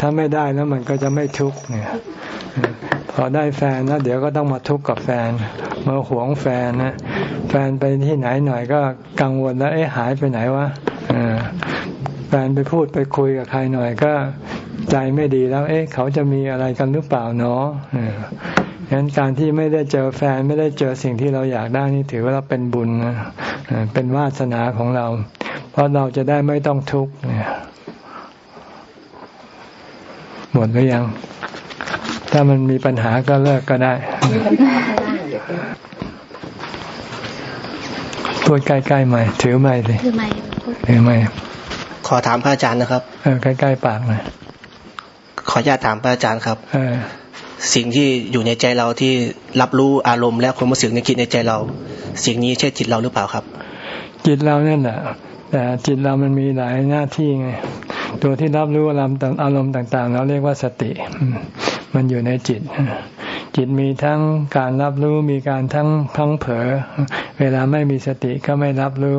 ถ้าไม่ได้แล้วมันก็จะไม่ทุกข์เนี่ยพอได้แฟนแล้วเดี๋ยวก็ต้องมาทุกข์กับแฟนมาหวงแฟนนะแฟนไปที่ไหนหน่อยก็กังวลแล้วเอ๊ะหายไปไหนวะ แฟนไปพูดไปคุยกับใครหน่อยก็ใจไม่ดีแล้ว เอ๊ะ เขาจะมีอะไรกันหรือเปล่าเนาะฉะนั้นการที่ไม่ได้เจอแฟนไม่ได้เจอสิ่งที่เราอยากได้นี่ถือว่าเราเป็นบุญนะเป็นวาสนาของเรา เพราะเราจะได้ไม่ต้องทุกข์เนี่ยหมดหรือยัง ถ้ามันมีปัญหาก็เลิกก็ได้พูดใกล้ๆใหม่ ถือไม้สิถือไม้ถือไม้ ขอถามพระอาจารย์นะครับเออใกล้ๆปากหน่อยขออนุญาตถามพระอาจารย์ครับเออสิ่งที่อยู่ในใจเราที่รับรู้อารมณ์และความรู้สึกในคิดในใจเรา สิ่งนี้ใช่จิตเราหรือเปล่าครับ จิตเราเนี่ยแหละแต่จิตเรามันมีหลายหน้าที่ไงตัวที่รับรู้อารมณ์อารมณ์ต่างๆ เราเรียกว่าสติ มันอยู่ในจิต จิตมีทั้งการรับรู้มีการทั้งพังเผลอเวลาไม่มีสติก็ไม่รับรู้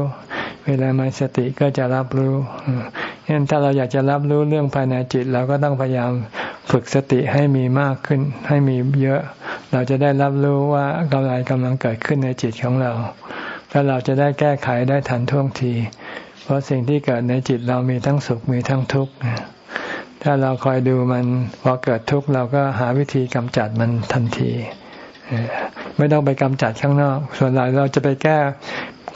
เวลามีสติก็จะรับรู้ฉะนั้นถ้าเราอยากจะรับรู้เรื่องภายในจิต เราก็ต้องพยายามฝึกสติให้มีมากขึ้น ให้มีเยอะ เราจะได้รับรู้ว่ากำลังกำลังเกิดขึ้นในจิตของเรา แล้วเราจะได้แก้ไขได้ทันท่วงที เพราะสิ่งที่เกิดในจิตเรามีทั้งสุขมีทั้งทุกข์ถ้าเราคอยดูมันพอเกิดทุกข์เราก็หาวิธีกำจัดมันทันทีไม่ต้องไปกำจัดข้างนอก ส่วนใหญ่เราจะไปแก้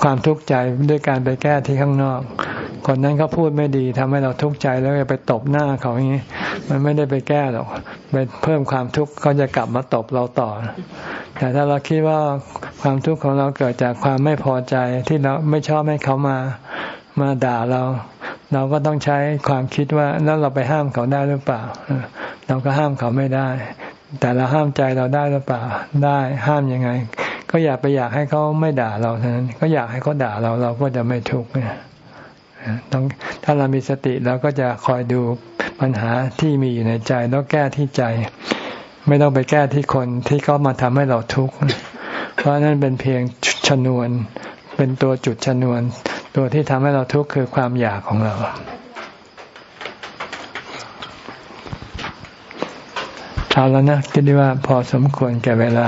ความทุกข์ใจด้วยการไปแก้ที่ข้างนอก คนนั้นเขาพูดไม่ดีทำให้เราทุกข์ใจแล้วไปตบหน้าเขาอย่างนี้ มันไม่ได้ไปแก้หรอกไปเพิ่มความทุกข์เขาจะกลับมาตบเราต่อ แต่ถ้าเราคิดว่าความทุกข์ของเราเกิดจากความไม่พอใจที่เราไม่ชอบให้เขามามาด่าเรา เราก็ต้องใช้ความคิดว่าแล้วเราไปห้ามเขาได้หรือเปล่า เราก็ห้ามเขาไม่ได้ แต่เราห้ามใจเราได้หรือเปล่าได้ห้ามยังไง ก็อยากไปอยากให้เขาไม่ด่าเราเท่านั้น ก็อยากให้เขาด่าเราเราก็จะไม่ทุกข์เนี่ยต้องถ้าเรามีสติเราก็จะคอยดูปัญหาที่มีอยู่ในใจแล้วแก้ที่ใจ ไม่ต้องไปแก้ที่คนที่เขามาทำให้เราทุกข์เพราะนั่นเป็นเพียงชนวน เป็นตัวจุดชนวน ตัวที่ทำให้เราทุกข์คือความอยากของเราเอาแล้วนะคิดว่าพอสมควรแก่เวลา